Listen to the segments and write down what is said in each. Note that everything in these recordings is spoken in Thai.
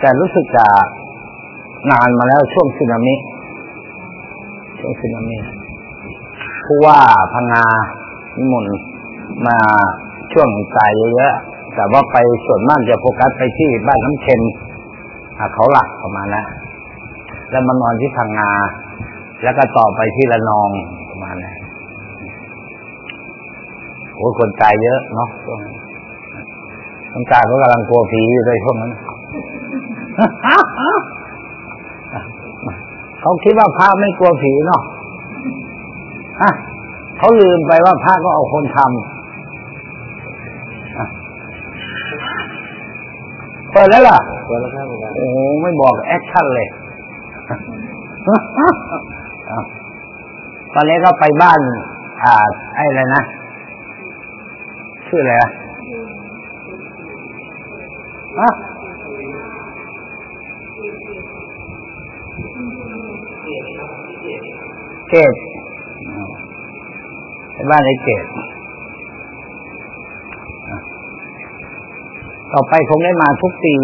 แต่รู้สึกจะนานมาแล้วช่วงสึนามิ ช่วงสึนามิผู้ว่าพังงานิมนต์มาช่วงตายเยอะๆแต่ว่าไปส่วนมากจะโฟกัสไปที่บ้านน้ำเค็มเขาหลักประมาณนะแล้วมานอนที่พังงา แล้วก็ต่อไปที่ละนองประมาณนั้นโอ้คนตายเยอะเนาะช่วงคนตายเขากำลังกลัวผีอยู่ในช่วงนั้น เขาคิดว่าพระไม่กลัวผีเนาะเขาลืมไปว่าพระก็เอาคนทำเปิดแล้วล่ะเปิดแล้วครับโอ้โหไม่บอกแอคชั่นเลยตอนนี้ก็ไปบ้าน อ่า ไอ้อะไรนะ ชื่ออะไรอะ ฮะเกตบ้านไอ้เกตต่อไปคงได้มาทุกปี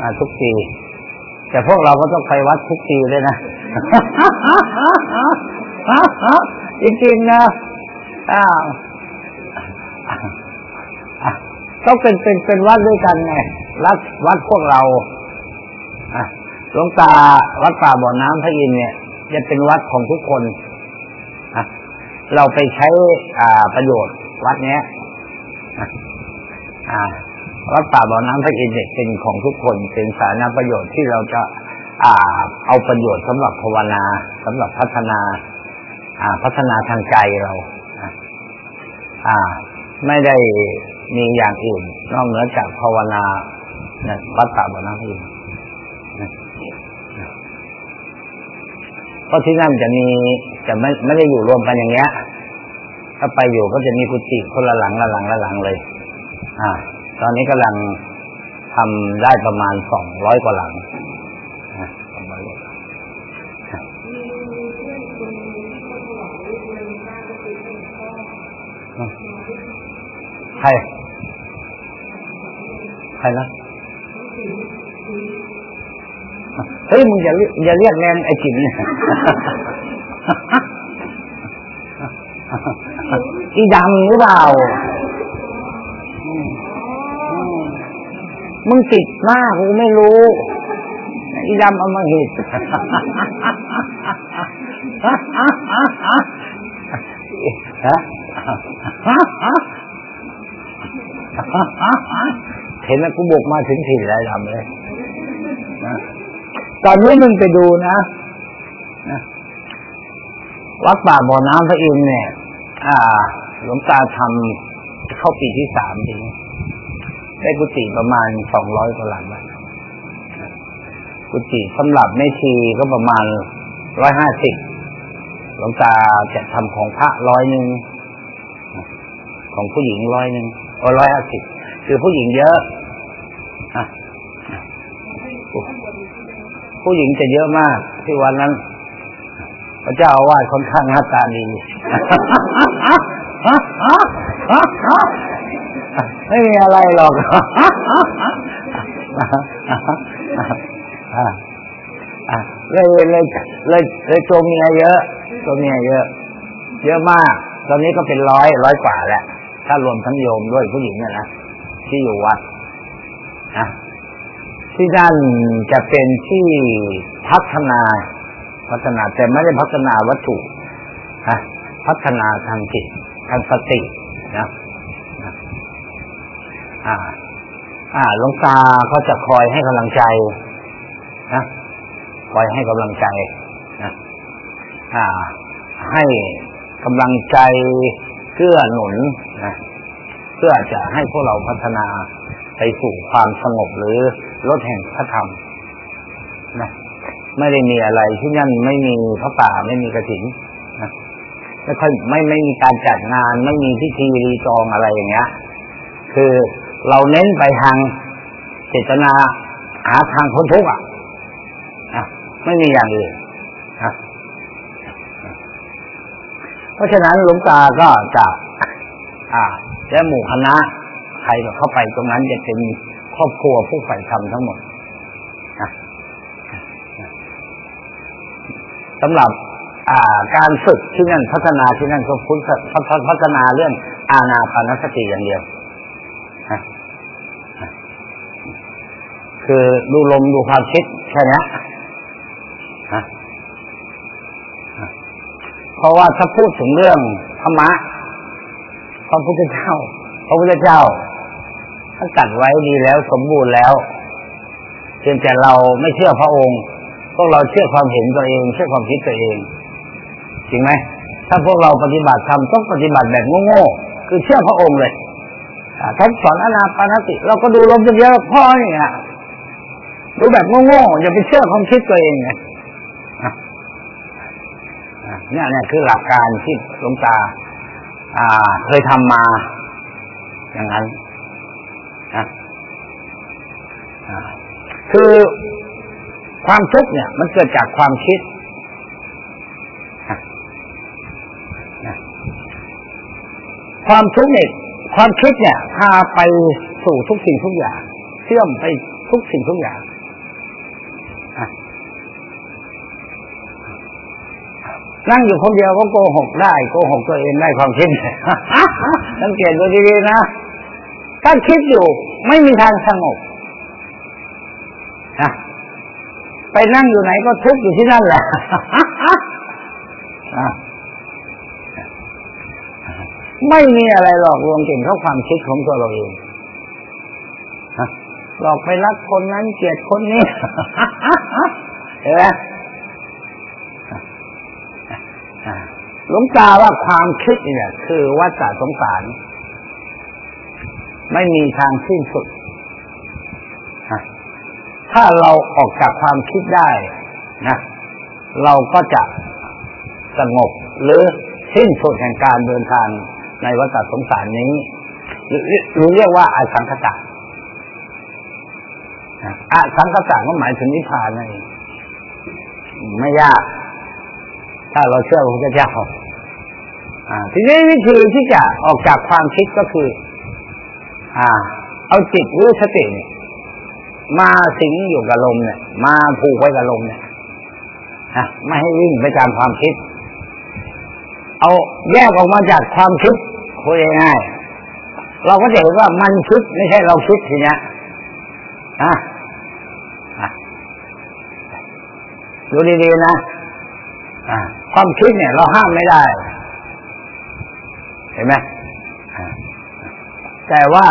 มาทุกปี แต่พวกเราก็ต้องไปวัดทุกปีเลยนะจริงๆนะอ้าวต้องเป็นเป็นเป็นวัดด้วยกันไงวัดวัดพวกเรา หลวงตาวัดป่าบ่อน้ำพระอินเนี่ย จะเป็นวัดของทุกคนเราไปใช้อ่าประโยชน์ วัดเนี้ยวัดป่าบ่อน้ำพระอินทร์เป็นของทุกคนเป็นสาธารณประโยชน์ที่เราจะ อ่า เอาประโยชน์สำหรับภาวนาสำหรับพัฒนา อ่า พัฒนาทางใจเราอ่า ไม่ได้มีอย่างอื่น นอกเหนือจากภาวนาวัดป่าบ่อน้ำพระอินทร์ เพราะที่นั่นจะมีจะไม่ไม่ได้อยู่รวมกันอย่างเงี้ย ถ้าไปอยู่ก็จะมีกุฏิคนละหลังละหลังละหลังเลย อ่า ตอนนี้กำลังทำได้ประมาณสองร้อยกว่าหลังใครใครนะ เฮ้ยมึงอย่าอย่าเรียกแรงไอ้จิ๋มอีดำหรือเปล่า มึงติดมากกูไม่รู้ อีดำเอามาเหตุเห็นแล้วกูบกมาถึงถิ่นไรดำเลย ตอนนี้มึงไปดูนะวัดป่าบ่อน้ำพระอินทร์เนี่ย อ่า หลวงตาทำเข้าปีที่สามจริงได้กุฏิประมาณสองร้อยกว่าหลังกุฏิสำหรับแม่ชีก็ประมาณร้อยห้าสิบหลวงตาจะทำของพระร้อยหนึ่งของผู้หญิงร้อยหนึ่งโอ้ร้อยห้าสิบคือผู้หญิงเยอะ ผู้หญิงจะเยอะมาก ที่วันนั้น พระเจ้าอาวาสค่อนข้างหน้าตาดีไม่มีอะไรหรอกเลยเลยเลยเลยตัวเมียเยอะตัวเมียเยอะ เยอะมาก ตอนนี้ก็เป็นร้อยร้อยกว่าแหละถ้ารวมทั้งโยมด้วยผู้หญิงเนี่ยนะที่อยู่วัดนะ ที่นั่นจะเป็นที่พัฒนาพัฒนาแต่ไม่ได้พัฒนาวัตถุฮะพัฒนาทางจิตทางสตินะอ่า อ่าหลวงตาเขาจะคอยให้กำลังใจนะคอยให้กำลังใจนะอ่า ให้กำลังใจเกื้อหนุนนะเพื่อจะให้พวกเราพัฒนา ไปสู่ความสงบหรือลดแห่งพระธรรมนะไม่ได้มีอะไรที่นั่นไม่มีพระป่าไม่มีกระถิ่นนะไม่ค่อยไม่ไม่มีการจัดงาน ไม่มีพิธีรีตองอะไรอย่างเงี้ย คือเราเน้นไปทางเจตนาหาทางพ้นทุกข์อะนะไม่มีอย่างอื่นนะเพราะฉะนั้นหลวงตาก็จะอ่าและหมู่คณะ ใครก็เข้าไปตรงนั้นจะเป็นครอบครัวผู้ใฝ่ธรรมทั้งหมดสำหรับการฝึกที่นั่นพัฒนาที่นั่นก็พุทธพัฒนาเรื่องอาณาปานสติอย่างเดียว คือดูลมดูความคิดแค่นี้เพราะว่าถ้าพูดถึงเรื่องธรรมะพระพุทธเจ้า พระพุทธเจ้า ท่านตัดไว้ดีแล้วสมบูรณ์แล้วเพียงแต่เราไม่เชื่อพระองค์ พวกเราเชื่อความเห็นตัวเอง เชื่อความคิดตัวเองจริงไหมถ้าพวกเราปฏิบัติทำต้องปฏิบัติแบบโง่ๆคือเชื่อพระองค์เลยท่านสอนอนาปานติ เราก็ดูลมเดียวพอเนี่ยดูแบบโง่ๆอย่าไปเชื่อความคิดตัวเองไงนี่เนี่ยคือหลักการที่หลวงตา อ่า เคยทำมา อย่างนั้น คือความทุกข์เนี่ย มันเกิดจากความคิด ความทุกข์เนี่ยความคิดเนี่ยพาไปสู่ทุกสิ่งทุกอย่าง เชื่อมไปทุกสิ่งทุกอย่างนั่งอยู่คนเดียวก็โกหกได้โกหกตัวเองได้ความคิดสังเกตดูดีๆนะถ้าคิดอยู่ ไม่มีทางสงบนะไปนั่งอยู่ไหนก็ทุกข์อยู่ที่นั่นแหละไม่มีอะไรหลอกลวงเก่งเข้าความคิดของตัวเราเองหลอกไปรักคนนั้นเกลียดคนนี้เห็นไหมหลวงตาว่าความคิดเนี่ย คือวัฏสงสาร ไม่มีทางสิ้นสุด ถ้าเราออกจากความคิดได้นะ เราก็จะสงบหรือสิ้นสุดแห่งการเดินทางในวัฏสงสารนี้หรือเรียกว่าอาสังคตะอาสังคตะก็หมายถึงนิพพานนั่นเองไม่ยาก ถ้าเราเชื่อพระพุทธเจ้าทีนี้วิธีที่จะออกจากความคิดก็คือ อ่า เอาจิตหรือสติเนี่ยมาสิงอยู่กับลมเนี่ย มาผูกไว้กับลมเนี่ยะไม่ให้วิ่งไปตามความคิด เอาแยกออกมาจากความคิดคุยง่ายเราก็จะเห็นว่ามันคิดไม่ใช่เราคิดทีเนี้ยอะดูดีๆนะความคิดเนี่ย เราห้ามไม่ได้ เห็นไหม แต่ว่า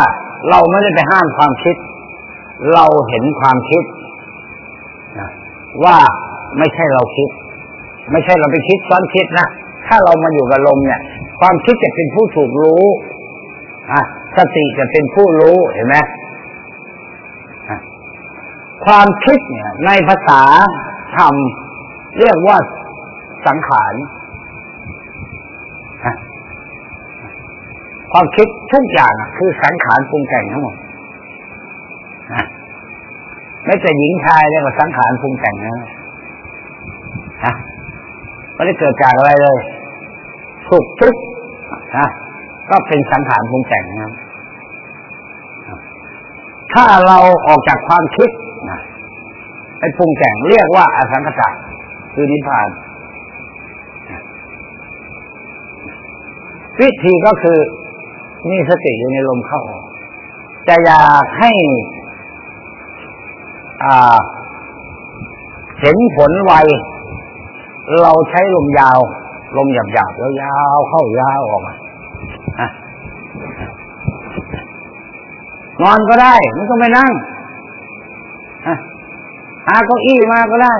เราไม่ได้ไปห้ามความคิด เราเห็นความคิดว่าไม่ใช่เราคิด ไม่ใช่เราไปคิดซ้อนคิดนะถ้าเรามาอยู่กับลมเนี่ย ความคิดจะเป็นผู้ถูกรู้อะสติจะเป็นผู้รู้เห็นไหมความคิดเนี่ย ในภาษาธรรมเรียกว่าสังขาร ความคิดทุกอย่างคือสังขารปรุงแต่งทั้งหมดไม่แต่หญิงชายเรียกว่าสังขารปรุงแต่งนะฮะไม่ได้เกิดจากอะไรเลยสุขทุกข์นะก็เป็นสังขารปรุงแต่งนะถ้าเราออกจากความคิดนะไปปรุงแต่งเรียกว่าอสังขตะคือนิพพาน วิธีก็คือ มีสติอยู่ในลมเข้าออกจะอยากให้เห็นผลไว เราใช้ลมยาว ลมหยาบหยาบแล้วยาวเข้ายาวออกมานอนก็ได้ไม่ต้องไปนั่งหาเก้าอี้มาก็ได้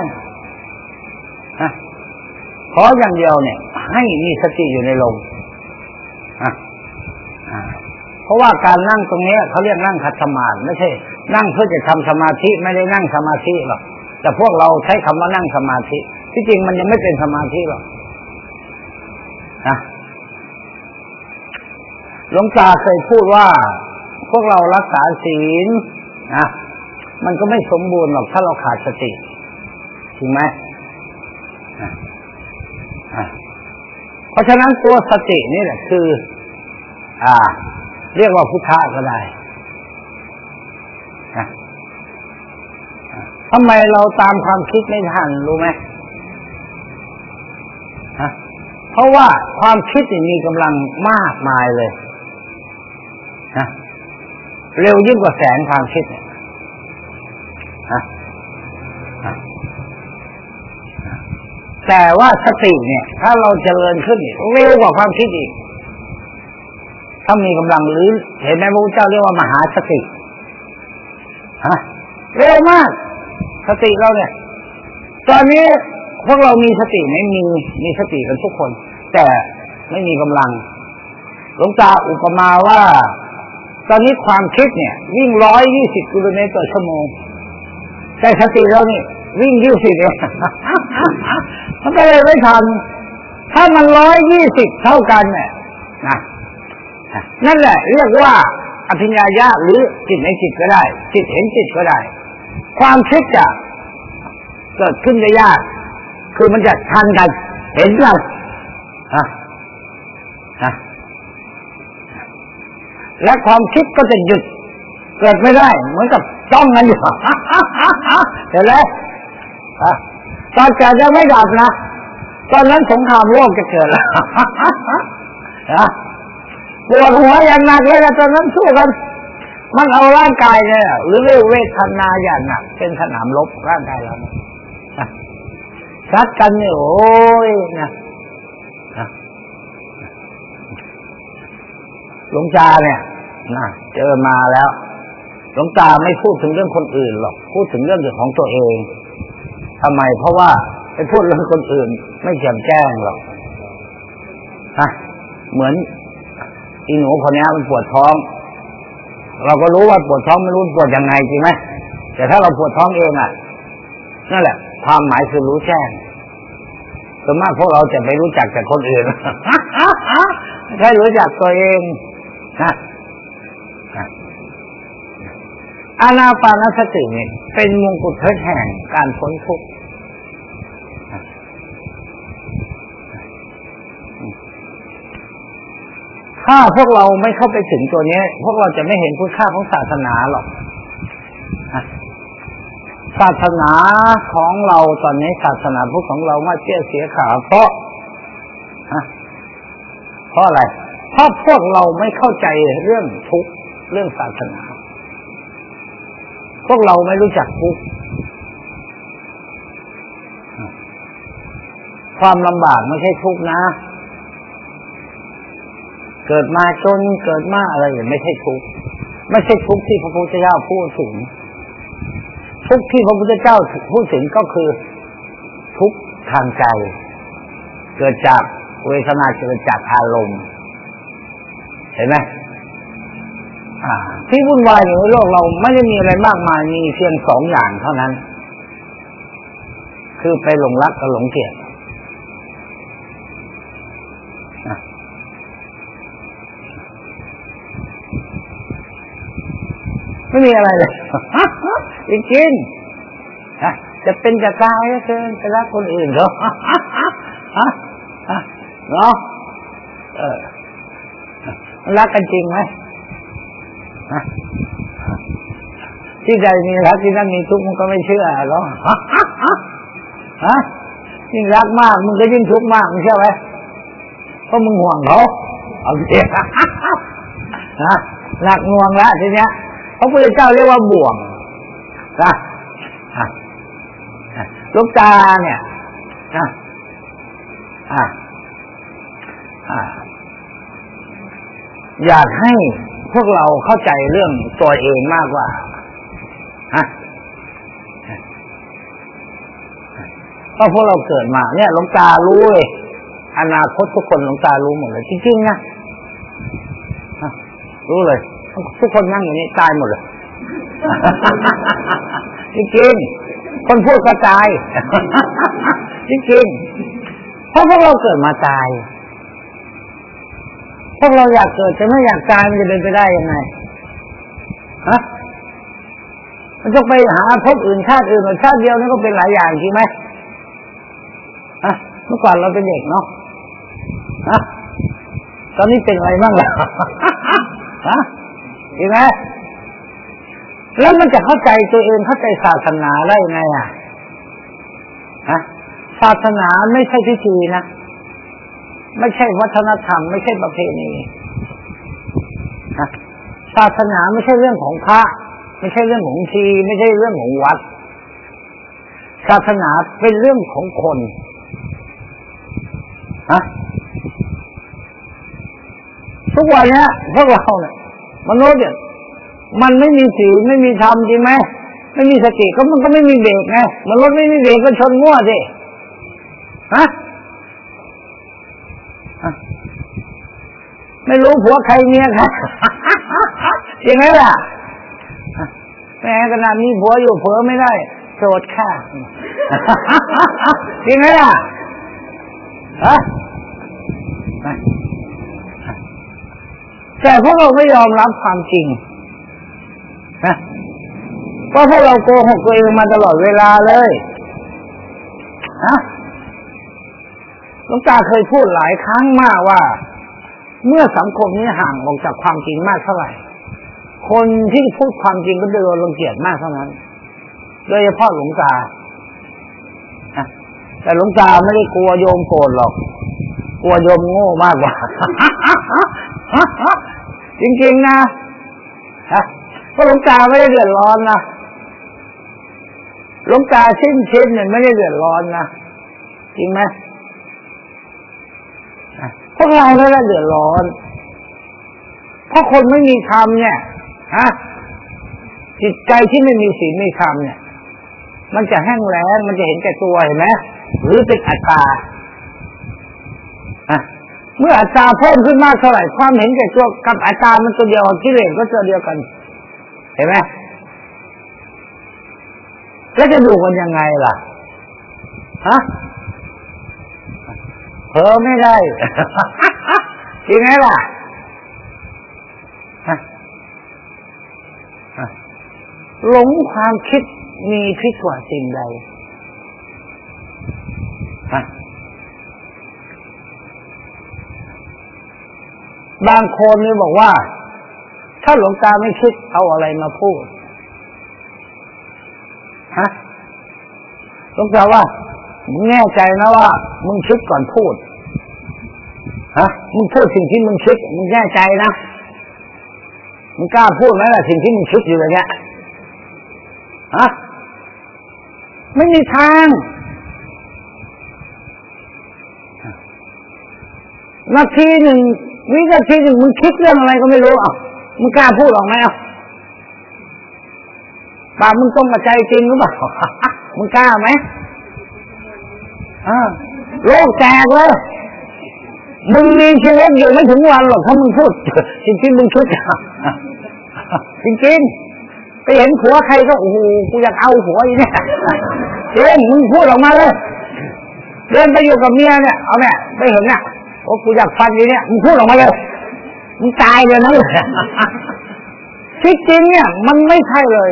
ขออย่างเดียวเนี่ย ให้มีสติอยู่ในลมเพ ราะว่าการนั่งตรงนี้เขาเรียกนั่งคัดสมาธิไม่ใช่ นั่งเพื่อจะทำสมาธิไม่ได้นั่งสมาธิหรอกแต่พวกเราใช้คำว่านั่งสมาธิ ที่จริงมันยังไม่เป็นสมาธิหรอกนะหลวงตาเคยพูดว่า พวกเรารักษาศีลนะมันก็ไม่สมบูรณ์หรอกถ้าเราขาดสติจริงไหมเพราะฉะนั้นตัวสตินี่แหละคือ อ่า เรียกว่าพุทธะก็ได้ทำไมเราตามความคิดไม่ทันรู้ไหมเพราะว่าความคิดมีกำลังมากมายเลยนะเร็วยิ่งกว่าแสงความคิดเนี่ยแต่ว่าสติเนี่ย ถ้าเราเจริญขึ้นเร็วกว่าความคิดอีก ถ้ามีกำลังหรือเห็นไหมพระพุทธเจ้าเรียกว่ามหาสติฮะเร็วมาก สติเราเนี่ย ตอนนี้พวกเรามีสติไหมมีมีสติกันทุกคน แต่ไม่มีกำลังหลวงตาอุปมาว่า ตอนนี้ความคิดเนี่ยวิ่งร้อยยี่สิบกิโลเมตรต่อชั่วโมง แต่สติเราเนี่ยวิ่งยี่สิบเองมันก็เลยไม่ทันถ้ามันร้อยยี่สิบเท่ากันเนี่ยนะ นั่นแหละเรียกว่าอภิญญาญาหรือจิตในจิตก็ได้ จิตเห็นจิตก็ได้ ความคิดจะเกิดขึ้นได้ยาก คือมันจะทันกัน เห็นกันฮะฮะและความคิดก็จะหยุดเกิดไม่ได้ เหมือนกับจ้องกันอยู่เห็นไหมตอนจะจะไม่ดับนะ ตอนนั้นสงครามโลกจะเกิดแล้ว ปวดหัวอย่างหนักเลยตอนนั้นสู้กันมันเอาร่างกายเนี่ยหรือเรียกเวทนาอย่างหนักเป็นสนามรบร่างกายเราชัดกันเนี่ยโอ้ยนะหลวงตาเนี่ยนะเจอมาแล้วหลวงตาไม่พูดถึงเรื่องคนอื่นหรอกพูดถึงเรื่องของตัวเองทำไมเพราะว่าไปพูดเรื่องคนอื่น ไม่แจ่มแจ้งหรอกฮะเหมือน อีหนูคนนี้มันปวดท้อง เราก็รู้ว่าปวดท้องไม่รู้ปวดยังไงจริงไหมแต่ถ้าเราปวดท้องเองอะนั่นแหละความหมายคือรู้แจ้งส่วนมากพวกเราจะไปรู้จักแต่คนอื่นแค่รู้จักตัวเองนะอานาปานสติเนี่ยเป็นมงกุฎเพชรแห่งการพ้นทุกข์ ถ้าพวกเราไม่เข้าไปถึงตัวนี้ พวกเราจะไม่เห็นคุณค่าของศาสนาหรอกศาสนาของเราตอนนี้ศาสนาพุทธของเรามาเชี่ยเสียขาเพราะเพราะอะไรเพราะพวกเราไม่เข้าใจเรื่องทุกเรื่องศาสนา พวกเราไม่รู้จักทุกความลำบากไม่ใช่ทุกนะ เกิดมาจนเกิดมาอะไรอย่างไม่ใช่ทุกไม่ใช่ทุกที่พระพุทธเจ้าพูดถึง ทุกที่พระพุทธเจ้าพูดถึงก็คือ ทุกทางใจ เกิดจากเวทนาเกิดจากอารมณ์ เห็นไหมที่วุ่นวายอยู่ในโลกเราไม่ได้มีอะไรมากมายมีเพียงสองอย่างเท่านั้น คือไปหลงรักกับหลงเกลียด ไม่มีอะไรเลยจริงๆจะเป็นจะตายก็คือจะรักคนอื่นเขาเนาะเออรักกันจริงไหมที่ใดมีรักที่นั่นมีทุกข์มันก็ไม่เชื่อหรอฮะยิ่งรักมากมึงก็ยิ่งทุกข์มากมึงเชื่อไหมเพราะมึงห่วงเขาเอาเสียนะหนักงวงละทีเนี้ย พระพุทธเจ้าเรียกว่าบ่วงนะลูกตาเนี่ยนะอ่าอยากให้พวกเราเข้าใจเรื่องตัวเองมากกว่าฮะเพราะพวกเราเกิดมา เนี่ยหลวงตารู้เลย อนาคตทุกคนหลวงตารู้หมดเลยจริงๆนะรู้เลย ทุกคนนั่งอย่างนี้ตายหมดเลยจริงๆคนพูดก็ตายจริงๆเพราะพวกเราเกิดมาตาย พวกเราอยากเกิดแต่ไม่อยากตายมันจะเป็นไปได้ยังไงฮะมันจะไปหาพบอื่นชาติอื่นชาติเดียวนี่ก็เป็นหลายอย่างจริงไหมฮะเมื่อก่อนเราเป็นเด็กเนาะฮะตอนนี้เป็นอะไรบ้างล่ะ ฮะ จริงไหมแล้วมันจะเข้าใจตัวเองเข้าใจศาสนาได้ไงอะฮะศาสนาไม่ใช่พิธีนะไม่ใช่วัฒนธรรม ไม่ใช่ประเพณีศาสนาไม่ใช่เรื่องของพระไม่ใช่เรื่องของชีไม่ใช่เรื่องของวัด ศาสนาเป็นเรื่องของคนฮะทุกวันนี้พวกเราเนี่ย มนุษย์เนี่ยมันไม่มีสีไม่มีธรรมจริงไหมไม่มีสติก็มันก็ไม่มีเบรกไงมันรถไม่มีเบรกก็ชนมั่วสิฮะไม่รู้ผัวใครเมียใครจริงไหมล่ะแม่ขนาดนี้ผัวอยู่เผลอไม่ได้โสดค่ะจริงไหมล่ะฮะ แต่พวกเราไม่ยอมรับความจริงนะเพราะพวกเราโกหกตัวเองมาตลอดเวลาเลยฮะหลวงตาเคยพูดหลายครั้งมากว่า เมื่อสังคมนี้ห่างออกจากความจริงมากเท่าไหร่ คนที่พูดความจริงก็โดนรังเกียจมากเท่านั้น โดยเฉพาะหลวงตาแต่หลวงตาไม่ได้กลัวโยมโกรธหรอก กลัวโยมโง่มากกว่า จริงๆนะเพราะหลวงตาไม่ได้เดือดร้อนนะหลวงตาชิ้นชิ้นเนี่ยไม่ได้เดือดร้อนนะจริงไหมพวกเราไม่ได้เดือดร้อน เพราะคนไม่มีธรรมเนี่ยฮะจิตใจที่ไม่มีศีลไม่ธรรมเนี่ย มันจะแห้งแล้งมันจะเห็นแก่ตัวเห็นไหมหรือเป็นอัตตา เมื่ออัตราเพิ่มขึ้นมากเท่าไหร่ความเห็นแก่ตัวกับอัตรามันตัวเดียวกิเลสก็ตัวเดียวกัน เห็นไหมแล้วจะดูกันยังไงล่ะฮะเพ้อไม่ได้จริงไหมล่ะหลงความคิดมีพิษกว่าสิ่งใดฮะ บางคนนี่บอกว่า ถ้าหลวงตาไม่คิดเอาอะไรมาพูดฮะหลวงตาว่ามึงแน่ใจนะว่า มึงคิดก่อนพูดฮะมึงพูดสิ่งที่มึงคิดมึงแน่ใจนะมึงกล้าพูดไหมล่ะสิ่งที่มึงคิดอยู่เลยเนี่ยฮะไม่มีทางนาทีหนึ่ง วินาทีหนึ่งมึงคิดเรื่องอะไรก็ไม่รู้อะมึงกล้าพูดออกไหมอะปามึงต้องมาใจจริงหรือเปล่ามึงกล้าไหมอ่าโลกแตกเลยมึงมีชีวิตอยู่ไม่ถึงวันหรอกถ้ามึงพูดจริงจริงมึงชุดจริงจริงไปเห็นผัวใครก็โอ้โหกูอยากเอาผัวอีเนี่ยเดินมึงพูดออกมาเลยเดินไปอยู่กับเมียเนี่ยเอาแม่ไปเห็นเนี่ย โอ้กูอยากฟันอีเนี่ยมึงพูดออกมาเลยมึงตายเลยนะที่จริงเนี่ย มันไม่ใช่เลย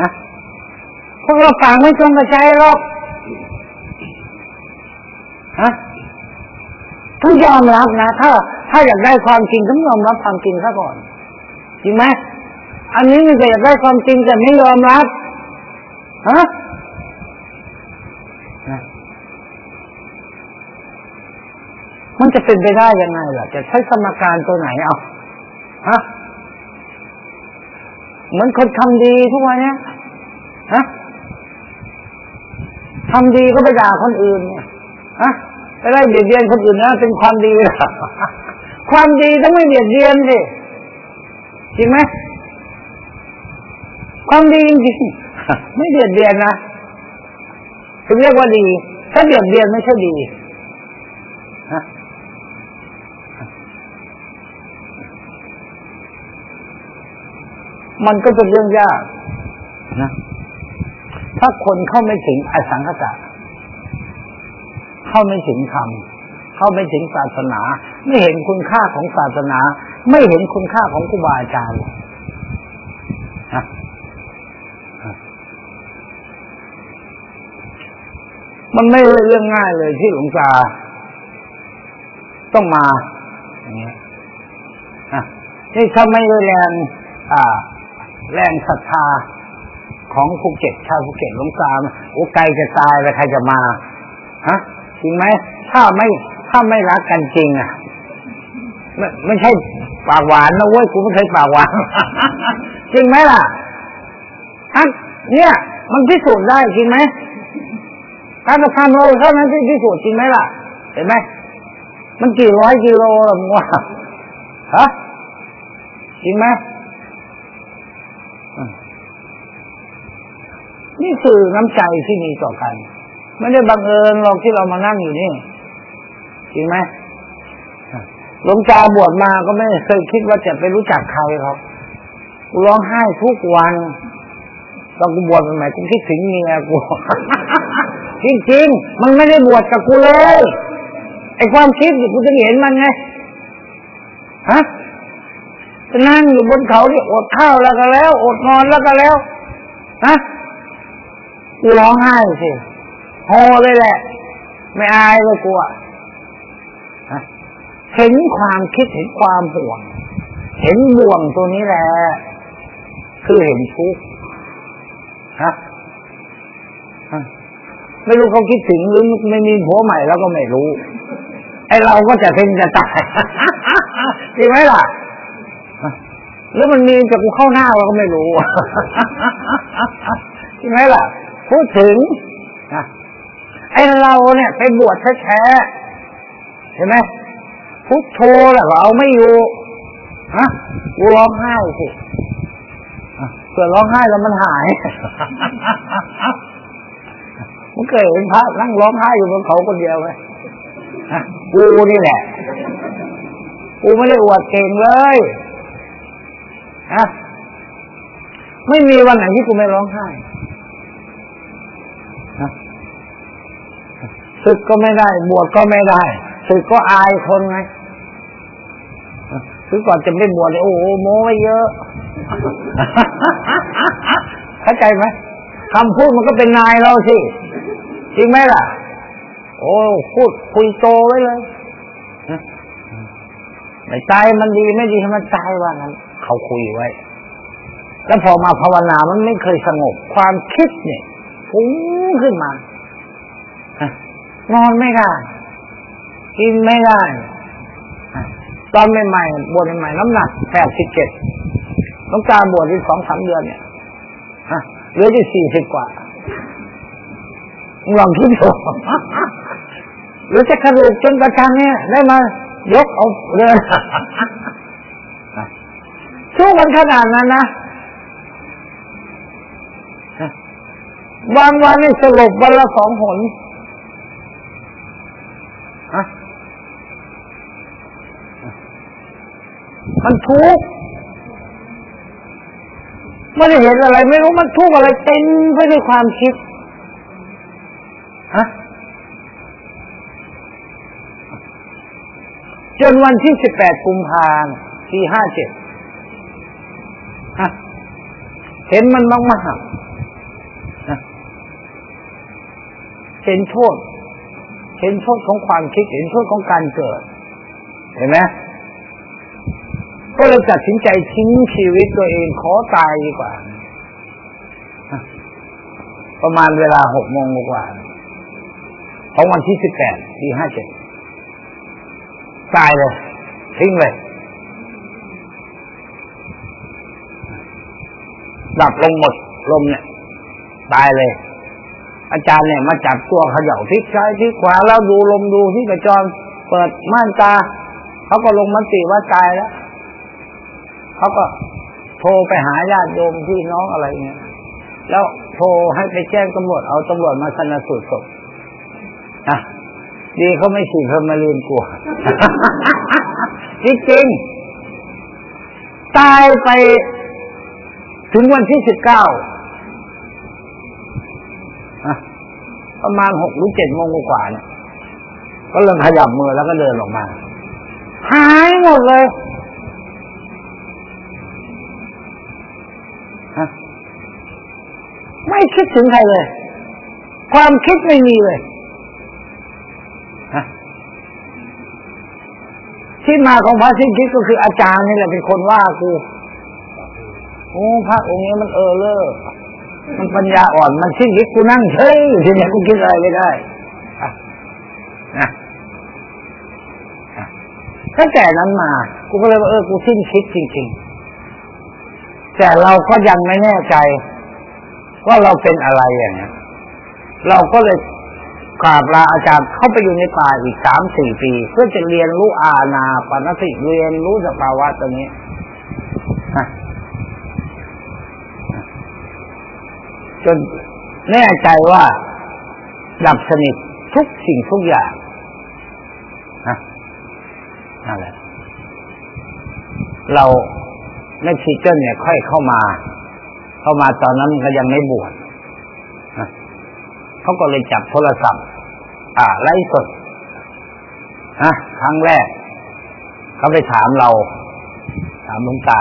ฮะพวกเราฟังไม่ตรงกับใจหรอกฮะต้องยอมรับนะถ้า ถ้าอยากได้ความจริงต้องยอมรับความจริงซะก่อน จริงไหมอันนี้มันจะอยากได้ความจริงแต่ไม่ยอมรับฮะ มันจะเป็นไปได้ยังไงล่ะ จะใช้สมการตัวไหนเอาฮะเหมือนคนทำดีทุกวันเนี้ยฮะทำดีก็ไปด่าคนอื่นเนี่ยฮะไปไล่เบียดเบียนคนอื่นนะเป็นความดีความดีต้องไม่เบียดเบียนสิจริงไหมความดีจริงไม่เบียดเบียนนะถึงเรียกว่าดี ถ้าเบียดเบียนไม่ใช่ดี มันก็เป็นเรื่องยากนะถ้าคนเข้าไม่ถึงอสังขตะเข้าไม่ถึงธรรมเข้าไม่ถึงศาสนา ไม่เห็นคุณค่าของศาสนา ไม่เห็นคุณค่าของครูบาอาจารย์นะมันไม่เรื่องง่ายเลยที่หลวงตาต้องมาอย่างเงี้ยนี่ถ้าไม่ได้แรงอ่า แรงศรัทธาของภูเก็ตชาวภูเก็ตลงตามโอ้ไกลจะตายแล้วใครจะมาฮะจริงไหมถ้าไม่ถ้าไม่รักกันจริงอะไม่ไม่ใช่ปากหวานนะเว้ยกูไม่เคยปากหวานจริงไหมล่ะอันเนี่ย มันพิสูจน์ได้จริงไหมการประทานโลเท่านั้นที่พิสูจน์จริงไหมล่ะ เห็นไหมมันกี่ร้อยกิโลหรอมึงว่าฮะจริงไหม นี่คือน้ำใจที่มีต่อกัน ไม่ได้บังเอิญหรอกที่เรามานั่งอยู่นี่จริงไหมหลวงตาบวชมาก็ไม่เคยคิดว่าจะไปรู้จักใครครับกูร้องไห้ทุกวันตอนกูบวชใหม่กูคิดถึงเมียกูจริงๆมันไม่ได้บวชกับกูเลยไอความคิดอยู่กูจะเห็นมันไงฮะนั่งอยู่บนเขาที่อดข้าวแล้วก็แล้ว อดนอนแล้วก็แล้วฮะ กูร้องไห้สิโฮเลยแหละ ไม่อายเลยกูอะเห็นความคิดเห็นความห่วง เห็นบ่วงตัวนี้แหละคือเห็นทุกข์ฮะไม่รู้เขาคิดถึงหรือไม่มีผัวใหม่แล้วก็ไม่รู้ ไอเราก็จะเพ่งจะตายจริงไหมล่ะหรือมันมีจะกูเข้าหน้าเราก็ไม่รู้จริงไหมล่ะ พูดถึงนะไอเราเนี่ยไปบวชแท้ๆเห็นไหมพุทโธแหละเราไม่อยู่ฮะกูร้องไห้สิเกิดร้องไห้แล้วมันหายมันเคยเห็นพระนั่งร้องไห้อยู่บนเขาคนเดียวไหมกูนี่แหละ กูไม่ได้อวดเก่งเลยฮะไม่มีวันไหนที่กูไม่ร้องไห้ ศึกก็ไม่ได้ บวชก็ไม่ได้ศึกก็อายคนไงคือก่อนจะไม่บวชเลยโอ้โหโม้ไว้เยอะ เข้าใจไหมคำพูดมันก็เป็นนายเราสิจริงไหมล่ะ โอ้พูดคุยโตไว้เลยไม่ตายมันดีไม่ดีให้มันตายว่างั้นเขาคุยไว้ แล้วพอมาภาวนามันไม่เคยสงบ ความคิดเนี่ยฟุ้งขึ้นมา นอนไม่ได้ กินไม่ได้ตอนใหม่ๆบวชใหม่น้ำหนักแปดสิบเจ็ดต้องการบวชที่สองสามเดือนเนี่ยเหลือที่สี่สิบกว่าลองคิดดูหรือจะกระดูกจนกระชังเนี่ย ได้มายกเอาเดินสู้กันขนาดนั้นนะบางวันนี่สลบวันละสองหนฮะ มันทุกข์ไม่ได้เห็นอะไร ไม่รู้มันทุกข์อะไรเต็มไปด้วยความคิดฮะจนวันที่สิบแปดกุมภาพันธ์ปีห้าเจ็ดฮะเห็นมันมากมากเห็นโทษ เห็นโทษของความคิด เห็นโทษของการเกิด เห็นไหม เลยตัดสินใจทิ้งชีวิตตัวเองขอตายดีกว่า ประมาณเวลาหกโมงกว่าของวันที่สิบแปดปีห้าเจ็ดตายเลยทิ้งเลยดับลงหมดลมเนี่ย ตายเลย อาจารย์เนี่ยมาจับตัวเขย่าทิศซ้ายทิศขวาแล้วดูลมดูที่ประจร เปิดม่านตาเขาก็ลงมติว่าตายแล้ว เขาก็โทรไปหาญาติโยมพี่น้องอะไรเงี้ยแล้วโทรให้ไปแจ้งตำรวจเอาตำรวจมาชนะสูตรศพอะดีเขาไม่ฉีดเพิ่มมาเรียนกลัวจริงๆตายไปถึงวันที่สิบเก้าประมาณหกหรือเจ็ดโมงกว่าเนี่ยก็เริ่มขยับมือแล้วก็เดินออกมา หายหมดเลย ไม่คิดถึงใครเลย ความคิดไม่มีเลยที่มาของพระสิ้นคิดก็คืออาจารย์นี่แหละเป็นคนว่ากูโอ้พระองค์นี้มันเออเลอมันปัญญาอ่อนมันคิดคิดกูนั่งเฉยอยู่ที่ไหนกูคิดอะไรไม่ได้นะตั้งแต่นั้นมา กูก็เลยว่าเออกูสิ้นคิดจริงๆ แต่เราก็ยังไม่แน่ใจ ว่าเราเป็นอะไรอย่างเงี้ยเราก็เลยกราบลาอาจารย์เข้าไปอยู่ในป่าอีกสามสี่ปี เพื่อจะเรียนรู้อาณาปณติเรียนรู้สภาวะตรงนี้จนแน่ใจว่าดับสนิททุกสิ่งทุกอย่างนั่นแหละ เราแม่ชีเกิลเนี่ยค่อยเข้ามา เข้ามาตอนนั้นก็ยังไม่บวชเขาก็เลยจับโทรศัพท์ อ่าไลฟ์สดฮะครั้งแรกเขาไปถามเรา ถามลุงตา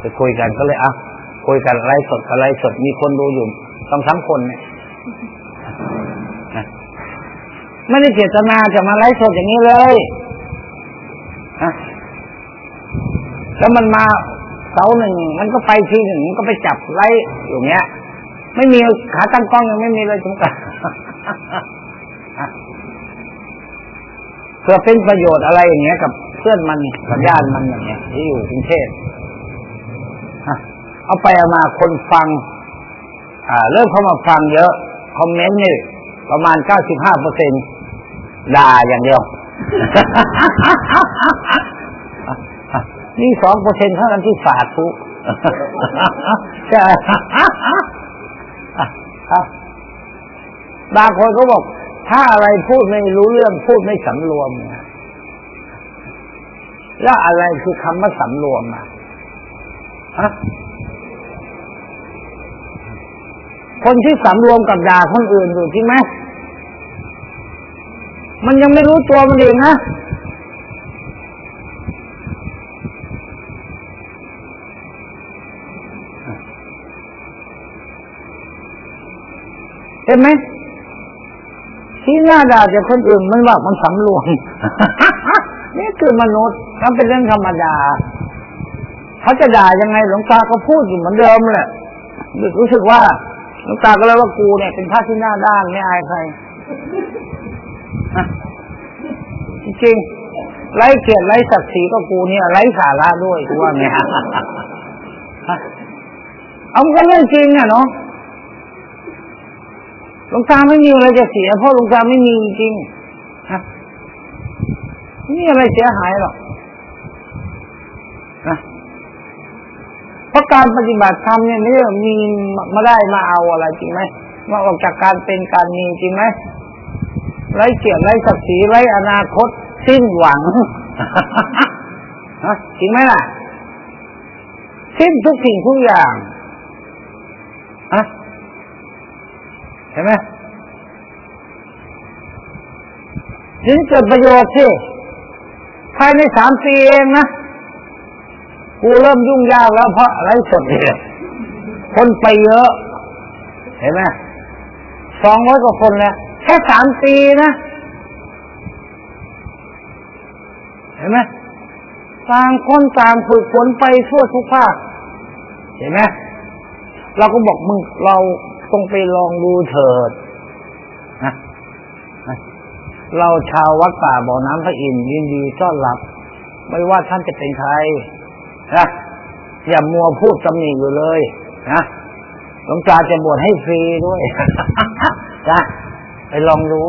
ไปคุยกันก็เลยอะคุยกันไลฟ์สดกับไลฟ์สดมีคนดูอยู่ต้องสามคนเนี่ยไม่ได้เจตนาจะมาไลฟ์สดอย่างนี้เลยฮะแล้วมันมา เสาหนึ่งมันก็ไปทีหนึ่งมันก็ไปจับไลฟ์อย่างเงี้ย ไม่มีขาตั้งกล้องยังไม่มีเลยจำกัดเพื่อเป็นประโยชน์อะไรอย่างเงี้ย กับเพื่อนมันกับญาติมันอย่างเงี้ยที่อยู่กรุงเทพเอาไปเอามาคนฟัง อ่า เริ่มเข้ามาฟังเยอะ คอมเมนต์นี่ประมาณเก้าสิบห้าเปอร์เซ็นด่าอย่างเดียว นี่สองเปอร์เซ็นเท่านั้นที่สาธุใช่บางคนเขาบอก ถ้าอะไรพูดไม่รู้เรื่องพูดไม่สำรวมแล้วอะไรคือคำว่าสำรวมอะฮะคนที่สำรวมกับด่าคนอื่นอยู่จริงไหมมันยังไม่รู้ตัวมันเองนะ เห็นไหมที่หน้าด่าจากคนอื่นมันว่ามันสำรวมนี่คือมนุษย์มันเป็นเรื่องธรรมดาเขาจะด่ายังไงหลวงตาก็พูดอยู่เหมือนเดิมแหละรู้สึกว่าหลวงตาก็เลยว่ากูเนี่ยเป็นพระที่หน้าด้านไม่อายใครจริงไร้เกียรติไร้ศักดิ์ศรีก็กูเนี่ยไร้สาระด้วยกูว่าไงเอาก็เรื่องจริงอะเนาะ ลวงตาไม่มีอะไรจะเสีย เพราะหลวงตาไม่มีจริงฮะไม่มีอะไรเสียหายหรอกนะเพราะการปฏิบัติธรรมเนี่ยไม่ได้มีมาได้มาเอาอะไรจริงไหมมาออกจากการเป็นการมีจริงไหมไร้เกียรติไร้ศักดิ์ศรีไร้อนาคต สิ้นหวังจริงไหมล่ะ สิ้นทุกสิ่งทุกอย่างฮะ เห็นไหมถึงเกิดประโยชน์ที่ภายในสามปีเองนะกูเริ่มยุ่งยากแล้วเพราะไรสดเนี่ยคนไปเยอะ เห็นไหมสองร้อยกว่าคนแล้วแค่สามปีนะ เห็นไหมต่างคนต่างฝึกฝนไปทั่วทุกภาค เห็นไหมเราก็บอกมึงเรา งไปลองดูเถิดนะเราชาววัดป่าบ่อน้ำพระอินทร์ยินดีต้อนรับ ไม่ว่าท่านจะเป็นใครนะอย่ามัวพูดตำหนิอยู่เลยนะหลวงตาจะบวชให้ฟรีด้วยนะไปลองดู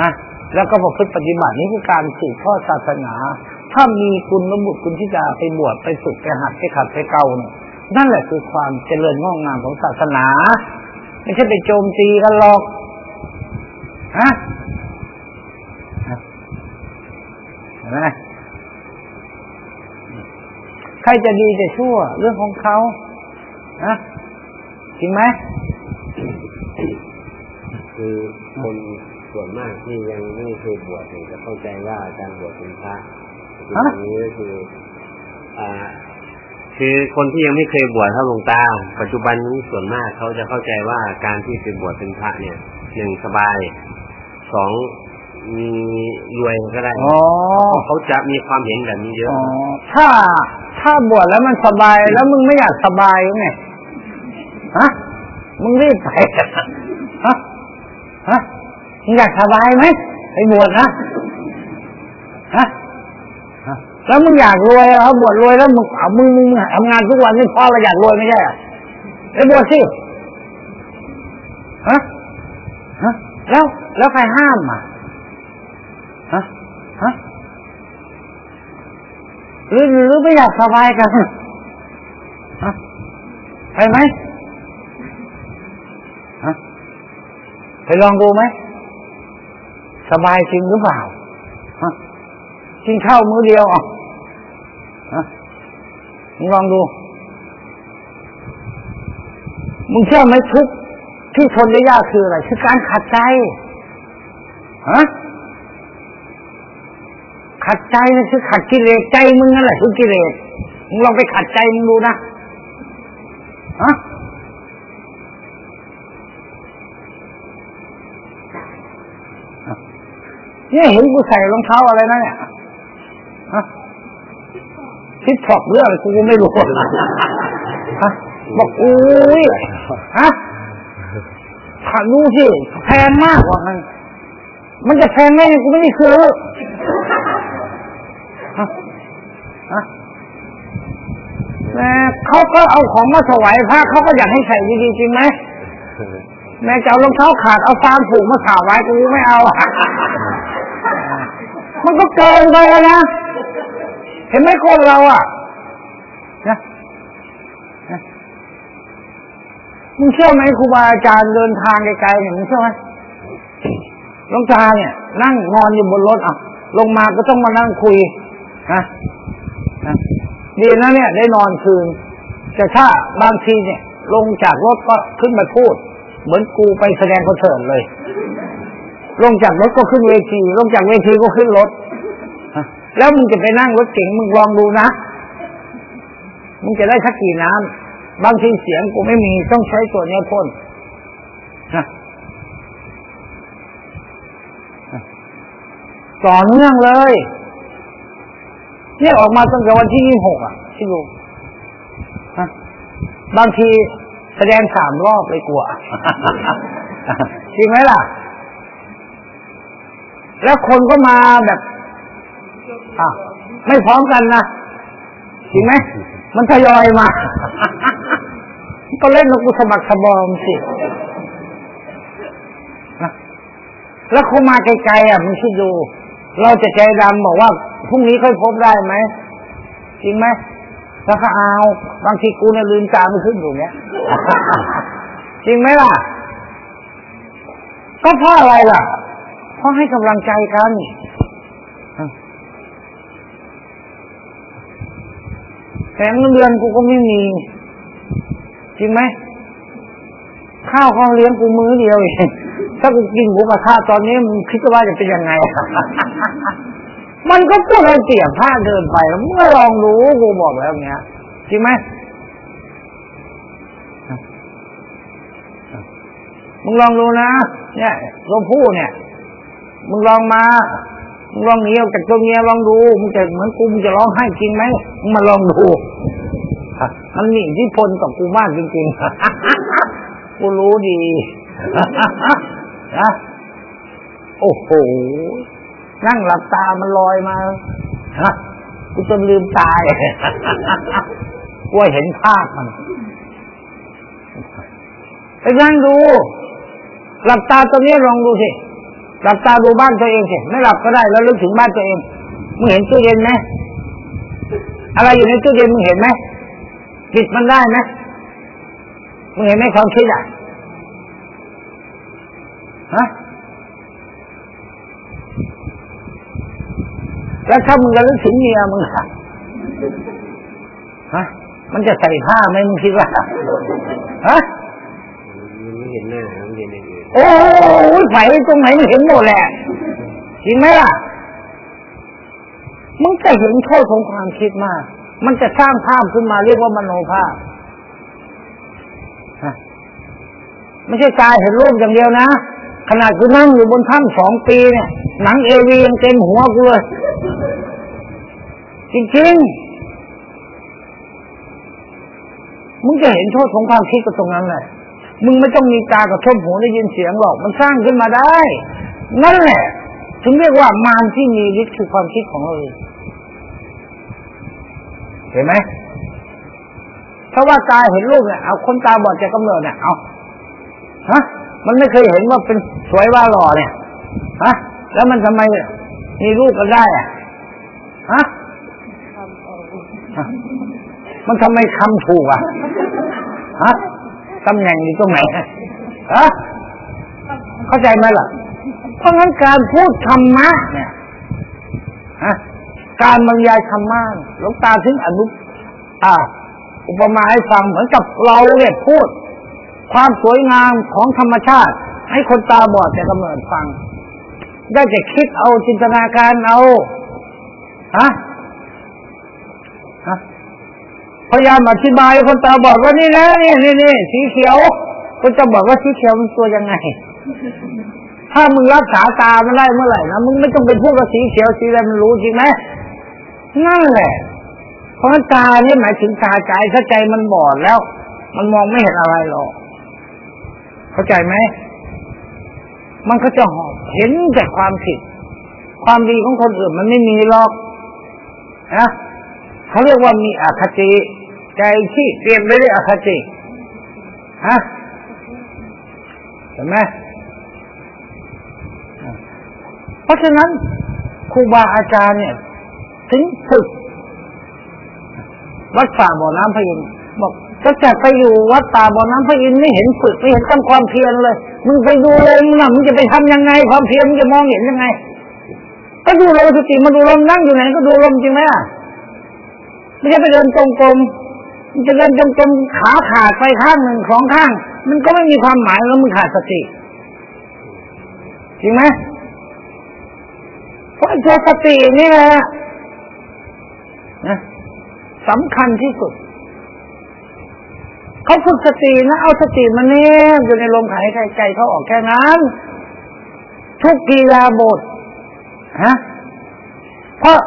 นะแล้วก็ประพฤติปฏิบัตินี้คือการสืบทอดศาสนา ถ้ามีคุณนบุตรคุณที่จะไปบวชไปฝึกไปหัดไปขัดไปเกาเนี่ย นั่นแหละคือความเจริญงอกงามของศาสนา ไม่ใช่ไปโจมตีกันหรอกฮะเห็นไหมใครจะดีจะชั่ว เรื่องของเขานะจริงไหมคือคนส่วนมากที่ยังไม่เคยบวชเนี่ยจะเข้าใจว่าการบวชเป็นพระคืออย่างนี้ก็คืออ่า คือคนที่ยังไม่เคยบวชเท่าหลวงตา ปัจจุบันนี้ส่วนมากเขาจะเข้าใจว่าการที่เป็นบวชเป็นพระเนี่ยหนึ่งสบายสองมีรวยก็ได้อ๋อเขาจะมีความเห็นแบบนี้เยอะอ๋อถ้าถ้าบวชแล้วมันสบายแล้วมึงไม่อยากสบายไงฮะมึงรีบไปฮะฮะมึงอยากสบายไหมไอ้บวชนะฮะ แล้วมึงอยากรวยเอาบวชรวยแล้วมึงเอามึงมึงทำงานทุกวันนี่พ่อเราอยากรวยไม่ใช่ไอ้บวชสิฮะฮะแล้วแล้วใครห้ามอะฮะฮะหรือหรือไม่อยากสบายกันฮะไปไหมฮะไปลองดูไหมสบายจริงหรือเปล่าฮะกินข้าวมื้อเดียวอะ ฮะมึงลองดู มึงเชื่อไหมทุกที่ทนได้ยากคืออะไร คือการขัดใจ ฮะ ขัดใจนั่นคือขัดกิเลสใจมึงนั่นแหละคือกิเลส มึงลองไปขัดใจมึงดูนะ ฮะเนี่ยเห็นกูใส่รองเท้าอะไรนะเนี่ยฮะ คิดถอกเรื่องกูไม่รู้ฮะบอกอุ้ยฮะถามดูสิแพงมากกว่ามันมันจะแพงไงกูไม่ได้ซื้อฮะฮะแต่เขาก็เอาของมาถวายพระเขาก็อยากให้ใส่ดีๆจริงไหมแม่จะเอารองเท้าขาดเอาฟางผูกมาถาวายกูไม่เอา มันก็เกินไปแล้วนะ เห็นไหมคนเราอะนะมึงเชื่อไหมครูบาอาจารย์เดินทางไกลๆเนี่ยมึงเชื่อไหมหลวงตาเนี่ย นั่งนอนอยู่บนรถอะ ลงมาก็ต้องมานั่งคุยนะนะดีนะเนี่ย ได้นอนคืนแต่ถ้าบางทีเนี่ย ลงจากรถก็ขึ้นมาพูด เหมือนกูไปแสดงคอนเสิร์ตเลย ลงจากรถก็ขึ้นเวที ลงจากเวทีก็ขึ้นรถ แล้วมึงจะไปนั่งรถเก๋งมึงลองดูนะ มึงจะได้สักกี่น้ำบางทีเสียงกูไม่มีต้องใช้ตัวนี้พ่นนะต่อเนื่องเลย เนี่ยออกมาตั้งแต่วันที่ยี่หกอะที่ดูฮะบางทีแสดงสามรอบเลยกลัวจริงไหมล่ะ แล้วคนก็มาแบบ อะไม่พร้อมกันนะจริงไหมมันทยอยมา ก็เล่นนกูสมัครสบอมสินะแล้วเขามาไกลๆอะมึงคิดดู เราจะใจดำบอกว่าพรุ่งนี้ค่อยพบได้ไหมจริงไหมแล้วก็เอาบางทีกูเนี่ยลืมตาไม่ขึ้นอยู่เนี้ยจริงไหมล่ะ ก็เพราะอะไรล่ะเพราะให้กำลังใจกัน แต่เงินเดือนกูก็ไม่มีจริงไหมข้าวข้าวเลี้ยงกูมื้อเดียวเองถ้ากูกินหมูกระทะตอนนี้มึงคิดว่าจะเป็นยังไง มันก็พูดให้เสียผ้าเดินไปแล้วมึงลองดูกูบอกแล้วเงี้ยจริงไหมมึงลองดูนะเนี่ยลวงพู่เนี่ย มึงลองมา ลองหนีออกจากตัวเมียลองดูมึงจะเหมือนกูมึงจะร้องไห้จริงไหมมึงมาลองดูมันมีอิทธิพลกับกูมากจริงๆกูรู้ดีนะโอ้โหนั่งหลับตามันลอยมาฮะกูจนลืมตายกูเห็นภาพมันไปนั่งดู หลับตาตรงนี้ลองดูสิ หลับตาดูบ้านตัวเองสิไม่หลับก็ได้แล้วลึกถึงบ้านตัวเองมึงเห็นตู้เย็นไหมอะไรอยู่ในตู้เย็นมึงเห็นไหมปิดมันได้ไหมมึงเห็นไหมความคิดอะฮะแล้วถ้ามึงระลึกถึงเมียมึงอะฮะมันจะใส่ผ้าไหมมึงคิดว่าฮะมันไม่เห็นหน้า โอ้โหไฟตรงไหนเห็นหมดแหละจริงไหมล่ะมึงจะเห็นโทษของความคิดมาก มันจะสร้างภาพขึ้นมาเรียกว่ามโนภาพฮะไม่ใช่ตายเห็นรูปอย่างเดียวนะ ขนาดกูนั่งอยู่บนถ้ำสองปีเนี่ย หนังเอวียังเต็มหัวกูเลยจริงๆ มึงจะเห็นโทษของความคิดก็ตรงนั้นแหละ มึงไม่ต้องมีตากับทบหูได้ยินเสียงหรอก มันสร้างขึ้นมาได้ นั่นแหละ ถึงเรียกว่ามารที่มีฤทธิ์คือความคิดของเราเองเห็นไหมเพราะว่าตาเห็นรูปเนี่ยเอาคนตาบอดจะกำเนิดเนี่ยเอาฮะมันไม่เคยเห็นว่าเป็นสวยว่าหล่อเนี่ยฮะแล้วมันทำไมมีรูปกันได้อะฮะมันทำไมคำถูกอะฮะ ตำแหน่งอยู่ตรงไหนฮะเข้าใจไหมล่ะ เพราะงั้นการพูดธรรมะเนี่ยฮะการบรรยายธรรมะหลวงตาถึงอนุอ่าอุปมาให้ฟังเหมือนกับเราเนี่ยพูด ความสวยงามของธรรมชาติ ให้คนตาบอดจะกำเนิดฟัง ได้แต่คิดเอาจินตนาการเอาฮะ พยายามอธิบายคนตาบอดว่านี่นะนี่นี่นี่สีเขียวก็จะบอกว่าสีเขียวมันตัวยังไง ถ้ามึงรักษาตาไม่ได้เมื่อไหร่นะมึงไม่ต้องไปพูดว่าสีเขียวสีอะไรมันรู้จริงไหมนั่นแหละ เพราะตาเนี่ยหมายถึงตาใจถ้าใจมันบอดแล้ว มันมองไม่เห็นอะไรหรอกเข้าใจไหมมันก็จะหอบเห็นแต่ความผิด ความดีของคนอื่นมันไม่มีหรอกนะเขาเรียกว่ามีอคติ ใจที่เตรียมไว้ด้วยอคติฮะเห็นไหมเพราะฉะนั้นครูบาอาจารย์เนี่ย ถึงฝึกวัดป่าบ่อน้ำพยินบอกก็จะไปอยู่วัดป่าบ่อน้ำพยินไม่เห็นฝึกไม่เห็นตั้งความเพียรเลย มึงไปดูลมนะมึงจะไปทำยังไง ความเพียรมึงจะมองเห็นยังไง ก็ดูลมสติมาดูลมนั่งอยู่ไหนก็ดูลมจริงไหมอะไม่ใช่ไปเดินตรงกลม จะเดินตรงกลมขาขาดไปข้างหนึ่งสองข้าง มันก็ไม่มีความหมายแล้วมึงขาดสติจริงไหมเพราะตัวสตินี่แหละนะสำคัญที่สุดเขาฝึกสตินะเอาสติมาเนี่ยอยู่ในลมหายใจใจเขาออกแค่นั้น ทุกกีฬาบทฮะเพราะ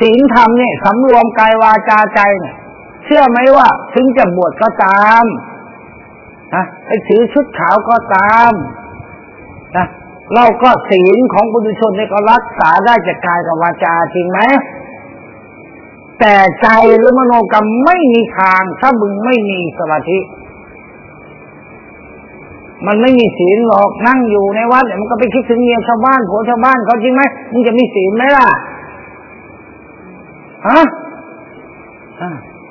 ศีลธรรมเนี่ยสำรวมกายวาจาใจเนี่ย เชื่อไหมว่า ถึงจะบวชก็ตามนะไปถือชุดขาวก็ตามนะเราก็ศีลของบุตุชนเนี่ยก็รักษาได้จากกายกับวาจาจริงไหมแต่ใจหรือมโนกรรมไม่มีทาง ถ้ามึงไม่มีสมาธิ มันไม่มีศีลหรอกนั่งอยู่ในวัดเนี่ยมันก็ไปคิดถึงเมียชาวบ้านผัวชาวบ้านเขาจริงไหมมึงจะมีศีลไหมล่ะฮะ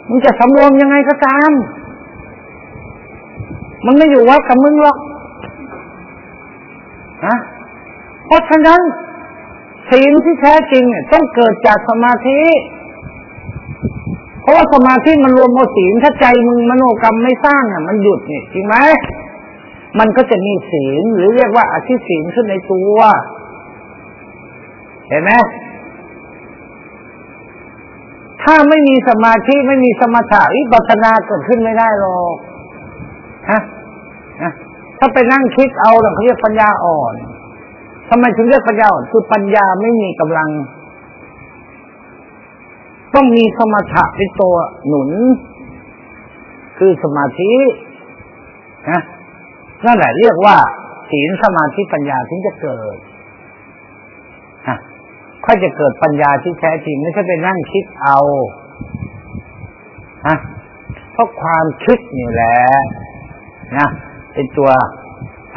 มึงจะสำรวมยังไงก็ตาม มันไม่อยู่วัดกับมึงหรอกฮะเพราะฉะนั้นศีลที่แท้จริงเนี่ยต้องเกิดจากสมาธิ เพราะว่าสมาธิมันรวมเอาศีลถ้าใจมึงมโนกรรมไม่สร้างอะ มันหยุดเนี่ยจริงไหมมันก็จะมีศีลหรือเรียกว่าอธิศีลขึ้นในตัว เห็นไหม ถ้าไม่มีสมาธิไม่มีสมถะวิปัสสนาเกิดขึ้นไม่ได้หรอกฮะนะถ้าไปนั่งคิดเอาเขาเรียกปัญญาอ่อนทำไมถึงเรียกปัญญาอ่อนคือปัญญาไม่มีกำลัง ต้องมีสมถะเป็นตัวหนุน คือสมาธินะนั่นแหละเรียกว่าศีลสมาธิปัญญาถึงจะเกิดฮะ ค่อยจะเกิดปัญญาที่แท้จริงไม่ใช่ไปนั่งคิดเอาฮะเพราะความคิดนี่แหละนะเป็นตัว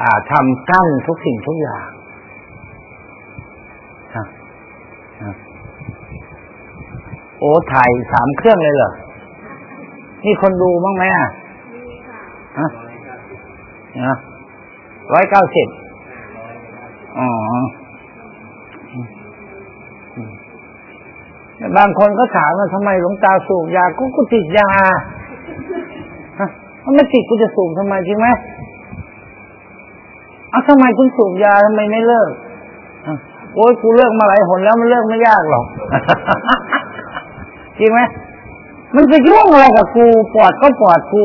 อ่าทำกั้นทุกสิ่งทุกอย่างโอ้ถ่ายสามเครื่องเลยเหรอ นี่คนดูบ้างไหมอะฮะร้อยเก้าสิบอ๋อ บางคนก็ถามว่าทำไมหลวงตาสูบยากูกูติดยามันไม่ติดกูจะสูบทำไมจริงไหมเอาทำไมคุณสูบยาทำไมไม่เลิกโอ้ยกูเลิกมาหลายหนแล้วมันเลิกไม่ยากหรอกจริงไหมมันจะยุ่งอะไรกับกูปอดก็ปอดกู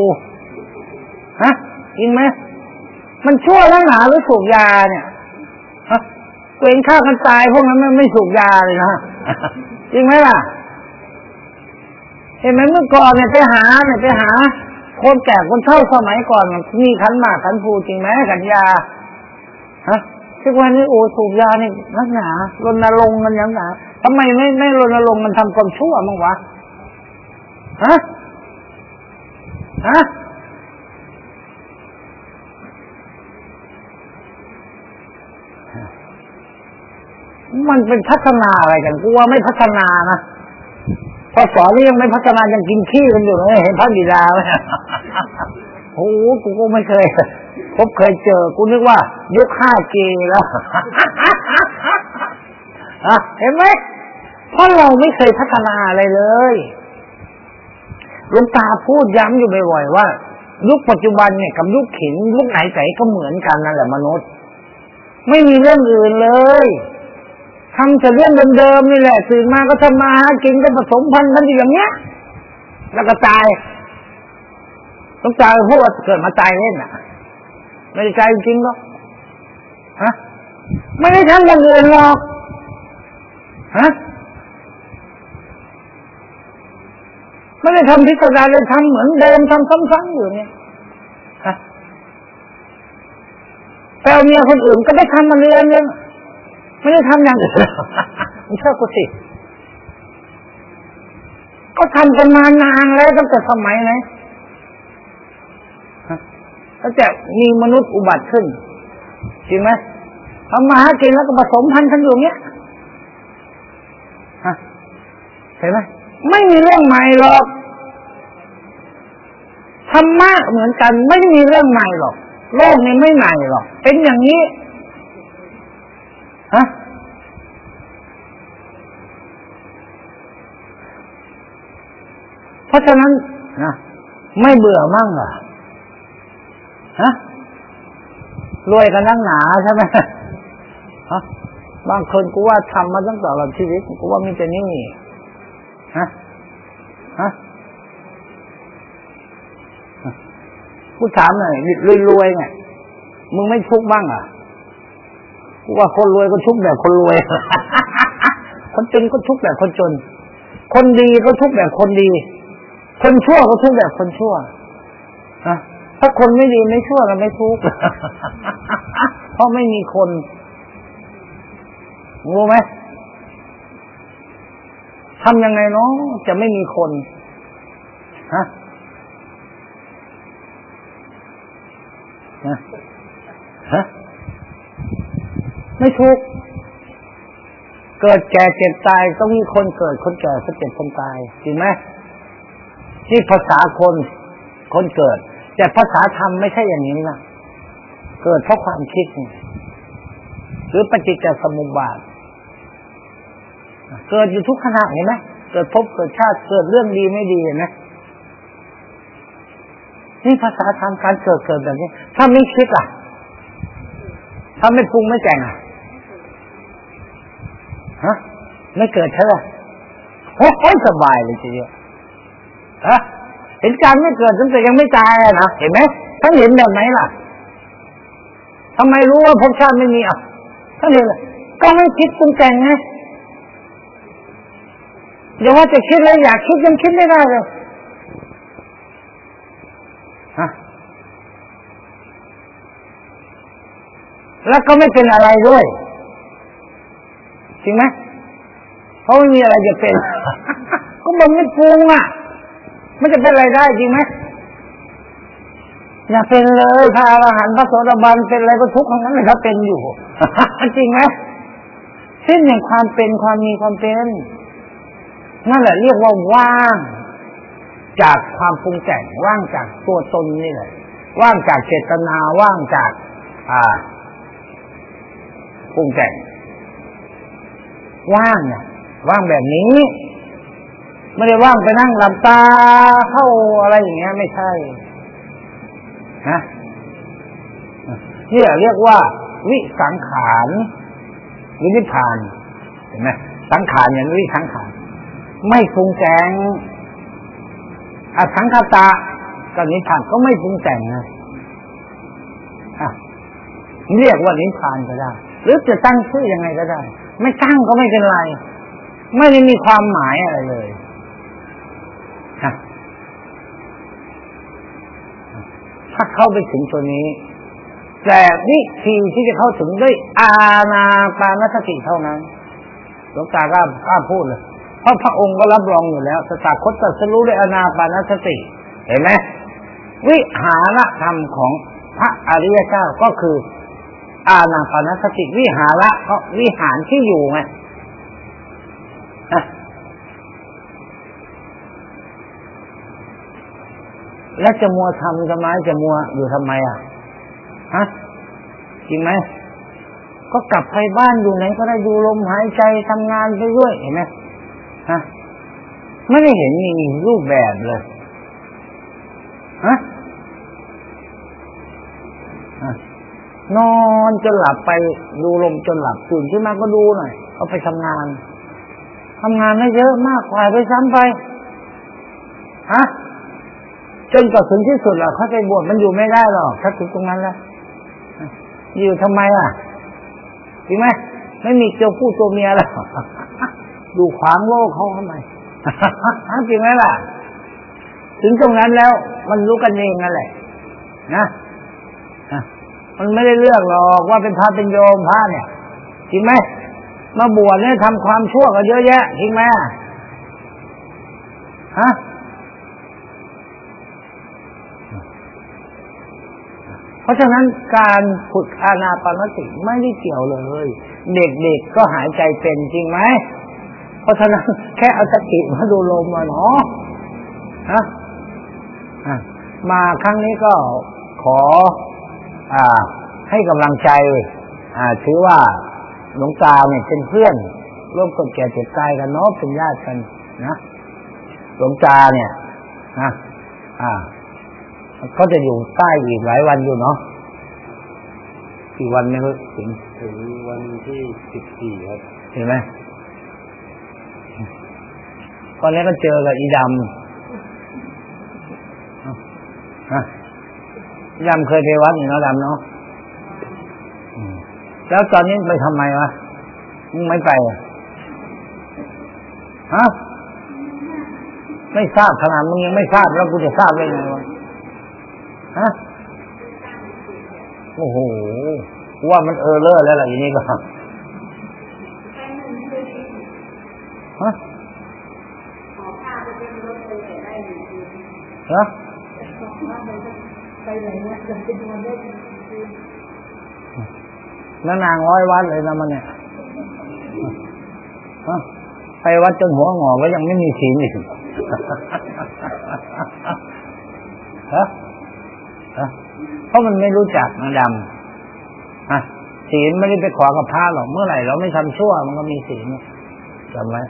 ฮะจริงไหมมันชั่วแล้วหนาหรือสูบยาเนี่ยฮะตัวเองฆ่ากันตายพวกนั้นมันไม่สูบยาเลยนะ จริงไหมล่ะ เห็นไหมเมื่อก่อนเนี่ยไปหาเนี่ยไปหา คนแก่คนเฒ่าสมัยก่อนมีขันหมากขันผูจริงไหมขันยาฮะทุกวันนี้โอ้สูบยาเนี่ยนักหนารณรงค์มันยังหนาทำไมไม่ไม่รณรงค์มันทำความชั่วมั้งวะฮะฮะ มันเป็นพัฒนาอะไรกันกูว่าไม่พัฒนานะพอสอนนี่ยังไม่พัฒนายังกินขี้กันอยู่เลยเห็นพระบิดาไหมโอ้โหกูก็ไม่เคยพบเคยเจอ กูนึกว่า ยุคห้าเกแล้วอะเห็นไหมเพราะเราไม่เคยพัฒนาอะไรเลยหลวงตาพูดย้ำอยู่บ่อยๆว่า ยุคปัจจุบันเนี่ยกับยุคขินยุคไหนไหนก็เหมือนกันนั่นแหละมนุษย์ ไม่มีเรื่องอื่นเลย ทำแต่เรื่องเดิมๆนี่แหละตื่นมาก็ทำมาหากินก็ผสมพันธุ์กันอย่างเงี้ย แล้วก็ตายต้องตายเพูดว่าเกิดมาตายเล่นอะ ไม่ได้ตายจริงหรอกฮะไม่ได้ทำอย่างอื่นหรอกฮะไม่ได้ทำพิจารณาเลยทำเหมือนเดิมทำซ้ำๆอยู่เนี่ยฮะแต่เมียคนอื่นก็ได้ทำมาเรียนเนี่ย ไม่ได้ทำอย่างอื่นไม่เชื่อกูสิก็ทำกันมานานแล้วตั้งแต่สมัยไหนตั้งแต่มีมนุษย์อุบัติขึ้น จริงไหมทำมาหากินแล้วก็ผสมพันธุ์กันอยู่เนี้ยฮะเห็นไหมไม่มีเรื่องใหม่หรอกธรรมะเหมือนกัน ไม่มีเรื่องใหม่หรอก โลกนี้ไม่ใหม่หรอก เป็นอย่างนี้ ฮะเพราะฉะนั้นนะไม่เบื่อมั่งเหรอฮะรวยกันนั่งหนาใช่ไหมฮะบางคนกูว่าทำมาตั้งแต่เราชีวิตกูว่ามีแต่นี่ฮะฮะกูถามหน่อยรวยๆไงมึงไม่ทุกข์บ้างอะ ว่าคนรวยก็ทุกแบบคนรวย คนจนก็ทุกแบบคนจน คนดีก็ทุกแบบคนดี คนชั่วก็ทุกแบบคนชั่วฮะถ้าคนไม่ดีไม่ชั่วเราไม่ทุกเพราะไม่มีคนรู้ไหมทำยังไงเนาะจะไม่มีคนฮะฮะ ไม่ทุกข์เกิดแก่เจ็บตายต้องมีคนเกิดคนแก่คนเจ็บคนตายจริงไหมที่ภาษาคนคนเกิด แต่ภาษาธรรมไม่ใช่อย่างนี้นะเกิดเพราะความคิดหรือปฏิจจสมุปบาท เกิดอยู่ทุกขณะเห็นไหมเกิดพบเกิดชาติเกิดเรื่องดีไม่ดีเห็นไหมนี่ภาษาธรรมการเกิดเกิดแบบนี้ ถ้าไม่คิดล่ะ ถ้าไม่ปรุงไม่แต่งอะ ฮะไม่เกิดใช่ไหมโอ้ยสบายเลยทีเดียวฮะเห็นการไม่เกิดตั้งแต่ยังไม่ตายนะเห็นไหมท่านเห็นแบบไหนล่ะทำไมรู้ว่าภพชาติไม่มีอะท่านเห็นก็ไม่คิดปรุงแต่งไงเดี๋ยวว่าจะคิดแล้วอยากคิดยังคิดไม่ได้เลยฮะแล้วก็ไม่เป็นอะไรด้วย จริงไหมเพราะไม่มีอะไรจะเป็น ก็มันไม่ปรุงอะมันจะเป็นอะไรได้จริงไหมอย่าเป็นเลยพระอรหันต์พระโสดาบันเป็นอะไรก็ทุกข์ทั้งนั้นเลยครับเป็นอยู่จริงไหมสิ้นอย่างความเป็นความมีความเป็นนั่นแหละเรียกว่าว่าง จากความปรุงแต่งว่างจากตัวตนนี่แหละว่างจากเจตนาว่างจาก อ่าปรุงแต่ง ว่างเนี่ยว่างแบบนี้ ไม่ได้ว่างไปนั่งหลับตาเข้าอะไรอย่างเงี้ย ไม่ใช่นะนี่เรียกว่า วิสังขารหรือนิพพานเห็นไหมสังขารอย่างวิสังขารไม่ปรุงแต่งอสังขตากับนิพพานก็ไม่ปรุงแต่งนะเรียกว่านิพพานก็ได้ หรือจะตั้งชื่อยังไงก็ได้ ไม่ตั้งก็ไม่เป็นไร ไม่ได้มีความหมายอะไรเลยถ้าเข้าไปถึงตัวนี้ แต่วิธีที่จะเข้าถึงด้วยอาณาปานสติเท่านั้นหลวงตากล้ากล้าพูดเลยเพราะพระองค์ก็รับรองอยู่แล้วสตาคตตรัสรู้ด้วยอาณาปานสติ เห็นไหมวิหารธรรมของพระอริยเจ้าก็คือ อาณาปานสติวิหาระก็วิหารที่อยู่ไงแล้วจะมัวทำทำไมจะมัวอยู่ทำไมอะฮะจริงไหมก็กลับไปบ้านอยู่ไหนก็ได้ดูลมหายใจทำงานไปด้วยเห็นไหมฮะไม่ได้เห็นมีรูปแบบเลยฮะ นอนจนหลับไปดูลมจนหลับตื่นขึ้นมาก็ดูหน่อยเอาไปทำงานทำงานไม่เยอะมากกว่าไปซ้ำไปฮะจนกว่าถึงที่สุดแล้วเขาไปบวชมันอยู่ไม่ได้หรอกถ้าถึงตรงนั้นแล้วอยู่ทำไมอะจริงไหมไม่มีเจ้าผู้ตัวเมียแล้วดูขวางโลกเขาทำไมจริงไหมล่ะ ถึงตรงนั้นแล้ว มันรู้กันเองนั่นแหละนะ มันไม่ได้เลือกหรอกว่าเป็นพระเป็นโยมพระเนี่ยจริงไหมมาบวชเนี่ยทำความชั่วกันเยอะแยะจริงไหมฮะเพราะฉะนั้นการฝึกอานาปานสติไม่ได้เกี่ยวเลย เด็กๆก็หายใจเป็นจริงไหมเพราะฉะนั้นแค่เอาสติมาดูลมมาเนาะฮะมาครั้งนี้ก็ขอ ให้กำลังใจอ่าถือว่าหลวงตาเนี่ยเป็นเพื่อน ร่วมกับแก่เจ็บตายกันเนาะเป็นญาติกันนะหลวงตาเนี่ยนะอ่าเขาจะอยู่ใต้อีกหลายวันอยู่เนาะกี่วันไม่รู้ถึงถึงวันที่สิบสี่ครับเห็นไหมตอนนี้ก็เจอกับอีดำฮะ ดำเคยไปวัดอยู่นะดำเนาะแล้วตอนนี้ไปทำไมวะมึงไม่ไปฮะไม่ทราบขนาดมึงยังไม่ทราบแล้วกูจะทราบได้ไงวะฮะโอ้โหว่ามันเออเลอร์แล้วล่ะอย่างนี้ก็ฮะฮะ นนางร้อยวัดเลยนะมันเนี่ยไปวัดจนหัวงอก็ยังไม่มีศีลอีกฮะเพราะมันไม่รู้จักนะดำฮะศีลไม่ได้ไปขอกับพระหรอกเมื่อไหร่เราไม่ทำชั่ว มันก็มีศีลจำไว้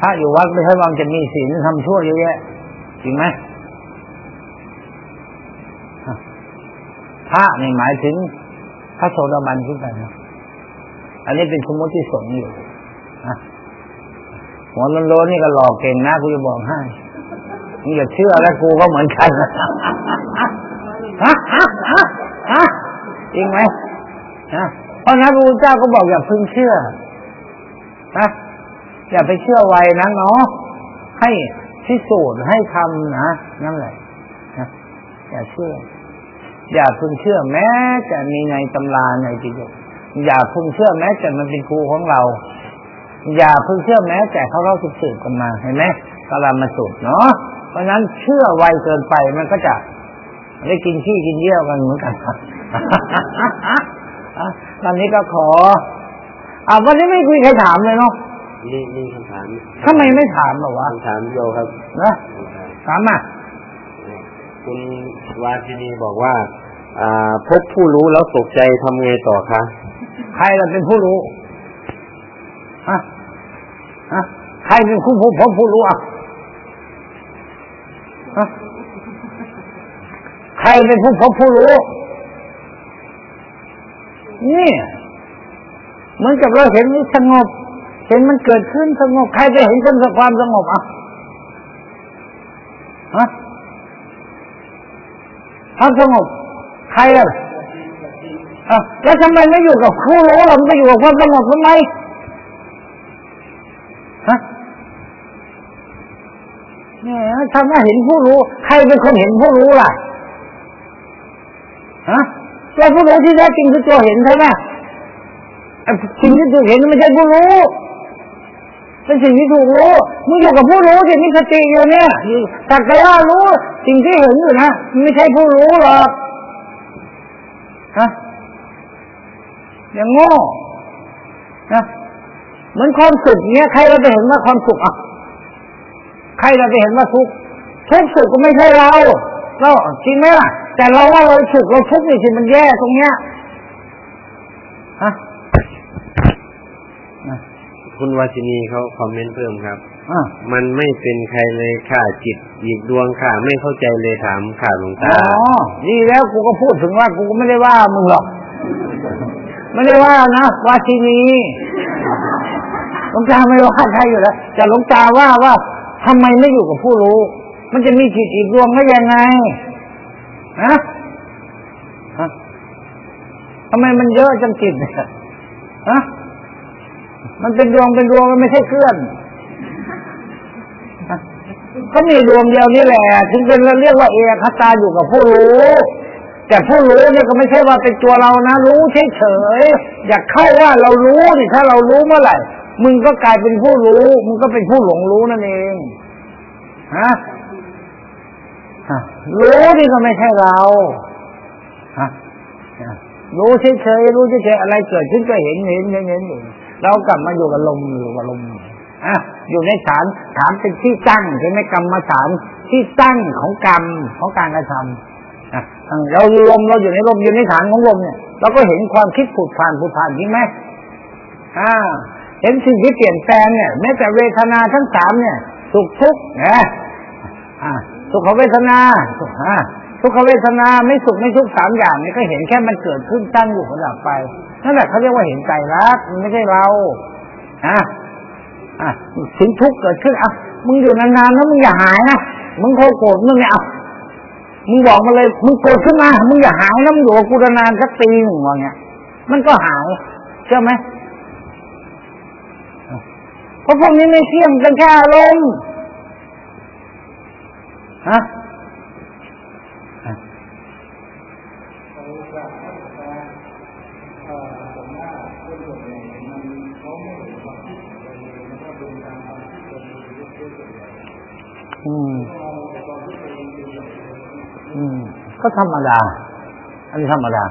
พระอยู่วัดไม่ใช่ว่าจะมีศีลทำชั่วเยอะแยะจริงไหม พระนี่หมายถึงพระโสดาบันขึ้นไปนะอันนี้เป็นสมมติที่สงอยู่หัวโลนนี่ก็หลอกเก่งนะกูจะบอกให้มึงอย่าเชื่อแล้วกูก็เหมือนกันฮะฮะฮะฮะจริงไหมนะเพราะนั้นพระพุทธเจ้าก็บอกอย่าพึ่งเชื่อนะอย่าไปเชื่อไวนะเนาะให้พิสูจน์ให้ทำนะนั่นแหละนะอย่าเชื่อ อย่าพึงเชื่อแม้จะมีในตำราในจิตอย่าพึงเชื่อแม้จะมันเป็นครูของเรา อย่าพึงเชื่อแม้แต่เขาเราสืบกันมาเห็นไหมกลามาสุดเนาะเพราะนั้นเชื่อไวเกินไปมันก็จะได้กินขี้กินเยี่ยวกันเหมือนกันตอนนี้ก็ขออ่าวันนี้ไม่คุยใครถามเลยเนาะนี่นี่คำถามทำไมไม่ถามหรอวะคำถามโยครับนะถามมาคุณวาชินีบอกว่าอ่า พบผู้รู้แล้วตกใจทำไงต่อคะใครเราเป็นผู้รู้ฮะฮะใครเป็นผู้พบผู้รู้อะใครเป็นผู้พบผู้รู้ นี่เหมือนกับเราเห็นมันสงบ เห็นมันเกิดขึ้นสงบ ใครจะเห็นจนความสงบอะฮะความสงบ ใครอะแล้วทำไมไม่อยู่กับผู้รู้เราไม่อยู่กับความสงบทำไมฮะเนี่ยทำให้เห็นผู้รู้ ใครเป็นคนเห็นผู้รู้ล่ะฮะตัวผู้รู้ที่แท้จริงคือตัวเห็นใช่ไหมสิ่งที่ถูกเห็นไม่ใช่ผู้รู้เป็นสิ่งที่ถูกรู้มึงอยู่กับผู้รู้ที่มีสติอยู่เนี่ยตักแต่ว่ารู้ สิ่งที่เห็นอยู่นะไม่ใช่ผู้รู้หรอก ฮะอย่างโง่นะเหมือนความสุขเนี้ยใครเราไปเห็นว่าความสุขอะใครเราไปเห็นว่าทุกทุกสุขก็ไม่ใช่เราเราจริงไหมล่ะ แต่เราว่าเราสุขเราทุกข์นี่สิมันแย่ตรงเนี้ยฮะคุณวาชินีเขาคอมเมนต์เพิ่มครับ มันไม่เป็นใครเลยค่ะจิตอีกดวงค่ะ ไม่เข้าใจเลยถามค่ะหลวงอ๋ตาอดีแล้วกูก็พูดถึงว่ากูก็ไม่ได้ว่ามึงหรอกไม่ได้ว่านะว่าทีนี้หลวงตาไม่ว่าใครอยู่แล้วแต่หลวงตาว่าว่าทำไมไม่อยู่กับผู้รู้ มันจะมีจิตอีกดวงได้ยังไงฮะฮะทำไมมันเยอะจังจิตเนี่ยฮะมันเป็นดวงเป็นดวงมันไม่ใช่เคลื่อนฮะ ก็มีดวงเดียวนี่แหละถึงเป็นเรียกว่าเอกคตาอยู่กับผู้รู้ แต่ผู้รู้เนี่ยก็ไม่ใช่ว่าเป็นตัวเรานะ รู้เฉยๆอยากเข้าว่าเรารู้นี่ถ้าเรารู้เมื่อไหร่มึงก็กลายเป็นผู้รู้ มึงก็เป็นผู้หลงรู้นั่นเองฮะรู้นี่ก็ไม่ใช่เราฮะรู้เฉยๆรู้เฉยๆอะไรเกิดขึ้นก็เห็นเห็นเห็นเห็นอยู่เรากลับมาอยู่กับลมอยู่กับลม อะอยู่ในฐานฐานเป็นที่ตั้งใช่ไหมกรรมฐานที่ตั้งของกรรมของการกระทำนะเราลมเราอยู่ในลมอยู่ในฐานของลมเนี่ยเราก็เห็นความคิดผุดผ่านผุดผ่านจริงไหมอ่า เห็นสิ่งที่เปลี่ยนแปลงเนี่ยแม้แต่เวทนาทั้งสามเนี่ยสุขทุกข์นะอ่าสุขเวทนาอ่าทุกขเวทนาไม่สุขไม่ทุกข์สามอย่างนี่ก็เห็นแค่มันเกิดขึ้นตั้งอยู่ขดับไปนั่นแหละเขาเรียกว่าเห็นใจรักมันไม่ใช่เราอ่า อ่าถึงทุกข์เกิดขึ้นอะมึงอยู่นานๆนะมึงอย่าหายนะมึงโคโกรธมึงเนี่ยอะมึงบอกมาเลยมึงโกรธขึ้นมา มึงอย่าหายนะมึงอยู่กับกูนานสักปีหนึ่งว่าเงี้ยมันก็หายเชื่อไหมเพราะพวกนี้ไม่เที่ยงกันแค่อารมณ์ฮะ อืม อืม ก็ธรรมดา อันนี้ธรรมดา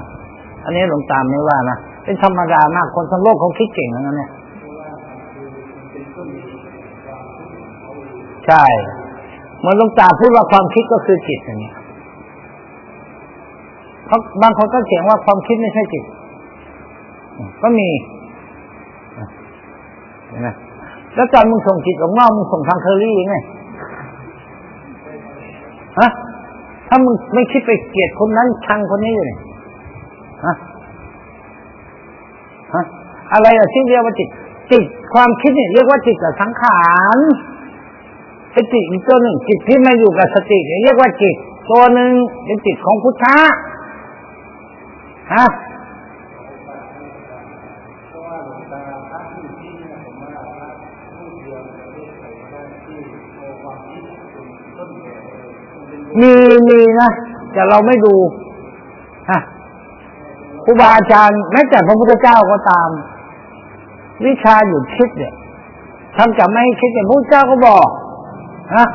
อันนี้หลวงตามไม่ว่านะ เป็นธรรมดามาก คนทั้งโลกเขาคิดเก่งทั้งนั้นเนี่ย ใช่เหมือนหลวงตาพูดว่าความคิดก็คือจิตอย่างนี้เพราะบางคนก็เถียงว่าความคิดไม่ใช่จิต ก็มีนไหมแล้วตอนมึงส่งจิตออกนอกมึงส่งทางเคอรี่ไง ฮะถ้ามึงไม่คิดไปเกลียดคนนั้นชังคนนี้อยู่เนี่ยฮะฮะอะไรอะที่เรียกว่าจิต จิตความคิดเนี่ยเรียกว่าจิตกับสังขารไอ้จิตอีกตัวหนึ่งจิตที่มาอยู่กับสติเนี่ยเรียกว่าจิต ตัวหนึ่งเป็นจิตของพุทธะฮะ มีมีนะแต่เราไม่ดูฮะครูบาอาจารย์แม้แต่พระพุทธเจ้าก็ตาม วิชาหยุดคิดเนี่ยทำจะไม่ให้คิดเนี่ยพระพุทธเจ้าก็บอกฮะ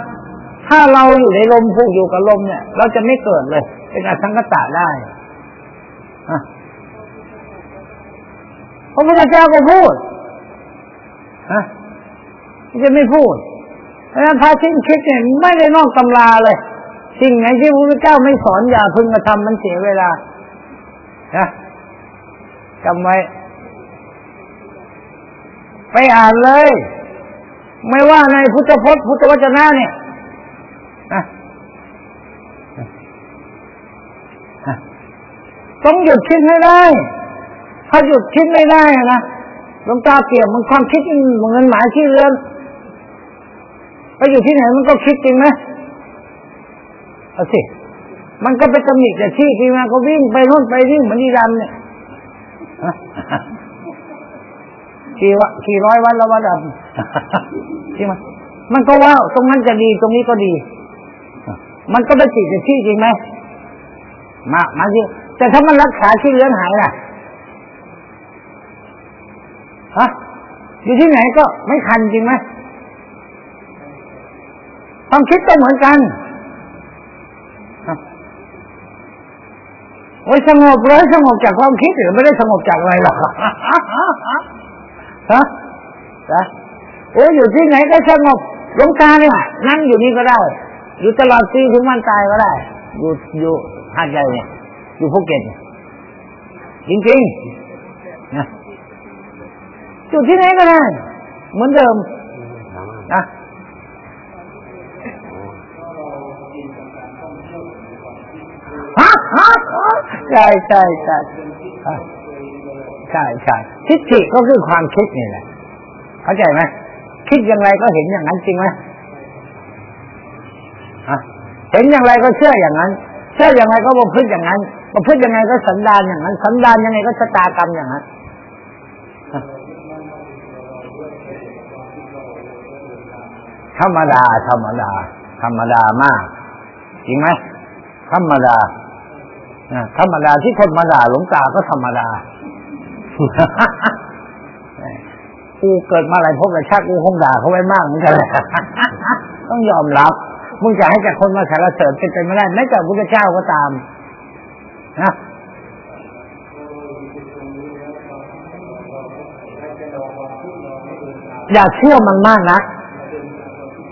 ถ้าเราอยู่ในลมพูกอยู่กับลมเนี่ย เราจะไม่เกิดเลย เป็นอสังกตะได้ฮะพระพุทธเจ้าก็พูดฮะจะไม่พูดเพราะฉะนั้นพาทิ้งคิดเนี่ยไม่ได้นอกตำราเลย สิ่งไหนที่พระพุทธเจ้าไม่สอนอย่าพึงกระทำมันเสียเวลานะจำไว้ ไปอ่านเลย ไม่ว่าในพุทธพจน์พุทธวจนะเนี่ยนะต้องหยุดคิดให้ได้ ถ้าหยุดคิดไม่ได้นะหลวงตาเปรียบมันความคิดเหมือนหมาที่เรือนไปอยู่ที่ไหนมันก็คิดจริงไหม เอาสิ มันก็ไปตำหนิแต่ที่ที่มาก็วิ่งไปโน่นไปนี่เหมือนดีดำเนี่ยกี่วะกี่ร้อยวันละวันดำใช่ไหมมันก็ว่าตรงนั้นจะดีตรงนี้ก็ดี มันก็ไปติดแต่ที่จริงไหมมามาที่แต่ถ้ามันรักษาที่เลื้อนหายล่ะฮะอยู่ที่ไหนก็ไม่คันจริงไหมความคิดก็เหมือนกัน โอ้ยสงบเลยสงบจากความคิดหรือไม่ได้สงบจากอะไรหรอกฮะฮะโอ้ยอยู่ที่ไหนก็สงบหลวงตาเนี่ยนั่งอยู่นี่ก็ได้ อยู่ตลอดปีถึงวันตายก็ได้ อยู่อยู่หาดใหญ่เนี่ยอยู่ภูเก็ตจริงๆนะอยู่ที่ไหนก็ได้ เหมือนเดิมนะ ใช่ใช่ใช่ใช่ใช่ทิฏฐิก็คือความคิดนี่แหละเข้าใจไหมคิดอย่างไรก็เห็นอย่างนั้นจริงไหมเห็นอย่างไรก็เชื่ออย่างนั้น เชื่ออย่างไรก็ประพฤติอย่างนั้นประพฤติยังไงก็สันดานอย่างนั้น สันดานยังไงก็ชะตากรรมอย่างนั้นธรรมดา ธรรมดา ธรรมดามาก จริงไหมธรรมดา ธรรมดาที่คนมาด่าหลวงตาก็ธรรมดากูเกิดมาหลายพบหลายชาติกูคงด่าเขาไว้มากเหมือนกันต้องยอมรับ มึงจะให้แต่คนมาสารเสริญเป็นไปไม่ได้แม้แต่พระเจ้าก็ตามนะอย่าเชื่อมันมากนะ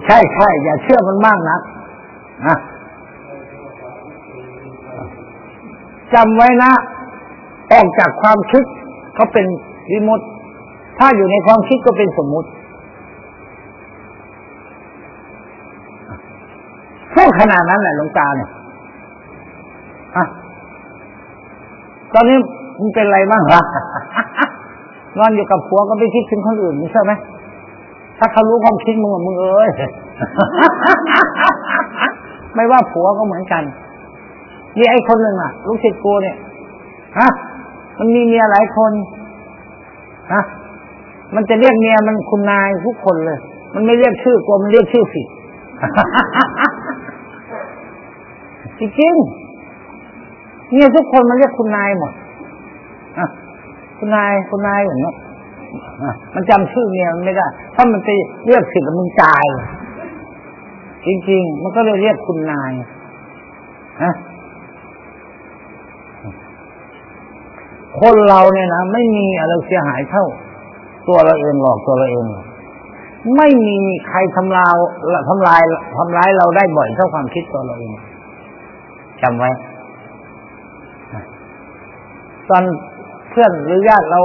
ใช่ใช่อย่าเชื่อมันมากนะนะ จำไว้นะ ออกจากความคิดก็เป็นวิมุตถ้าอยู่ในความคิดก็เป็นสมมุติพูดขนาดนั้นแหละหลวงตาเนี่ยอะตอนนี้มึงเป็นไรบ้างฮะนอนอยู่กับผัวก็ไม่คิดถึงคนอื่นใช่ไหมถ้าเขารู้ความคิดมึงมึงเอ้ยไม่ว่าผัวก็เหมือนกัน มีไอ้คนหนึ่งอะ ลูกศิษย์กูเนี่ยฮะมันมีเมียหลายคนฮะมันจะเรียกเมียมันคุณนายทุกคนเลย มันไม่เรียกชื่อกลมันเรียกชื่อผิดจริงๆเมียทุกคนมันเรียกคุณนายหมดคุณนายคุณนายอย่างนี้มันจำชื่อเมียมันไม่ได้ ถ้ามันไปเรียกผิดมันตาย จริง ๆ มันก็เลยเรียกคุณนายฮะ คนเราเนี่ยนะไม่มีอะไรเสียหายเท่า ตัวเราเองหรอกตัวเราเอง ไม่มีใครทำลายทำลายทำร้ายเราได้บ่อยเท่าความคิดตัวเราเองจำไว้ตอนเพื่อนหรือญาติเรา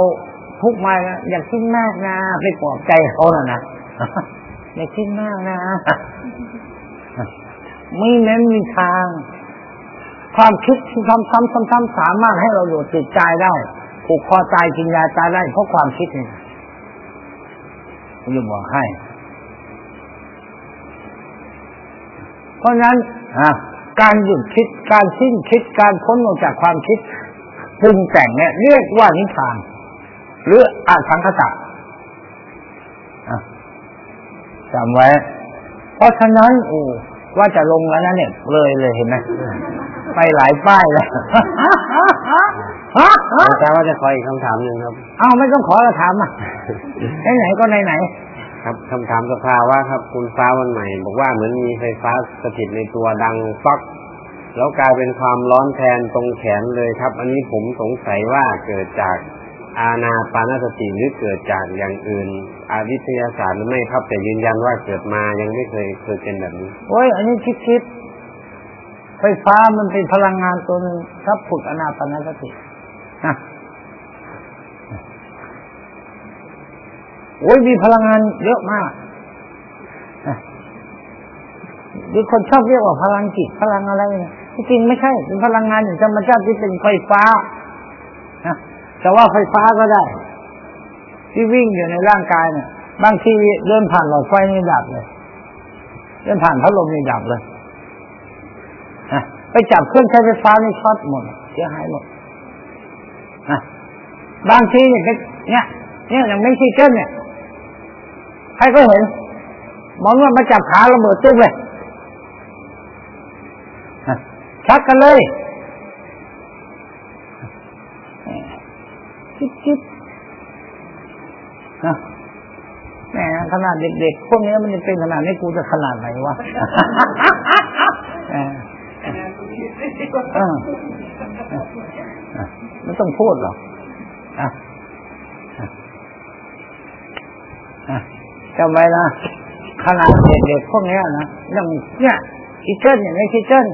ทุกมาอยากคิดมากนะไปปลอบใจเขาน่ะนะอย่าคิดมากนะไม่แม้มีทาง ความคิดที่ซ้ำๆซ้ำๆสามารถให้เราอยู่ติดใจได้ผูกคอตายกินยาตายได้เพราะความคิดนี่ผมจะบอกให้ เพราะนั้นการหยุดคิดการสิ้นคิดการพ้นออกจากความคิดปรุงแต่งเนี่ยเรียกว่านิพพาน หรืออาสังคตะจำไว้ เพราะฉะนั้นโอ้ว่าจะลงแล้วนะเนี่ยเลยเลยเห็นไหม ไปหลายป้ายเลยอาจารย์ว่าจะขออีกคำถามหนึ่งครับอ้าวไม่ต้องขอเราถามอะไหนไหนก็ไหนไหนครับคำถามสภาว่าครับ คุณฟ้าวันใหม่ บอกว่าเหมือนมีไฟฟ้าสถิตในตัวดังฟักแล้วกลายเป็นความร้อนแทนตรงแขนเลยครับ อันนี้ผมสงสัยว่าเกิดจากอาณาปานสติหรือเกิดจากอย่างอื่น อาวิทยาศาสตร์หรือไม่ครับแต่ยืนยันว่าเกิดมายังไม่เคยเคยเป็นแบบนี้ โอ้ยอันนี้คิดคิด ไฟฟ้ามันเป็นพลังงานตัวหนึ่งถ้าฝึกอนาปนสตินะโอ้ยมีพลังงานเยอะมากหรือคนชอบเรียกว่าพลังจิตพลังอะไรเนี่ยจริงไม่ใช่เป็นพลังงานอย่างธรรมชาติที่เป็นไฟฟ้านะแต่ว่าไฟฟ้าก็ได้ ที่วิ่งอยู่ในร่างกายเนี่ย บางทีเดินผ่านหลอดไฟนี่ดับเลย เดินผ่านพัดลมนี่ดับเลย ไปจับเครื่องใช้ไฟฟ้านี่ช็อตหมดเสียหายหมดบางทีเนี่ยเนี่ยเนี่ยอย่างไม่ชีเช่นเนี่ยใครก็เห็นมองว่ามาจับขาระเบิดตึ้งเลยชักกันเลยคิดนะแหมขนาดเด็กๆพวกนี้มันจะเป็นขนาดนี้กูจะขนาดไหนวะ ไม่ต้องพูดหรอกอะอะจำไว้นะขนาดเด็กๆพวกนี้นะย่างเนี่ยคิเช่นเนี่ยในคิเช่น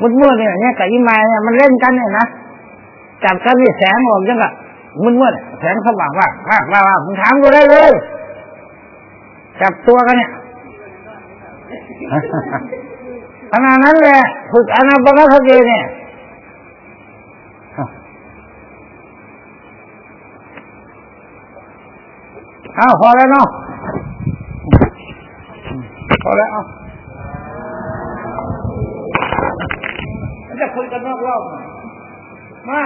มุดมืดเนี่ยเนี่ยกับอีไม้เนี่ยมันเล่นกันเนี่ยนะจับกันนี่แสงออกยังกะมุดมืดแสงสว่างว่าว่าว่าว่ามึงถามกูได้เลยจับตัวกันเนี่ย ขณะนั้นแหละฝึกอนาปนสติเนี่ยเอาพอแล้วเนาะพอแล้วเอาจะคุยกันนอกรอบมา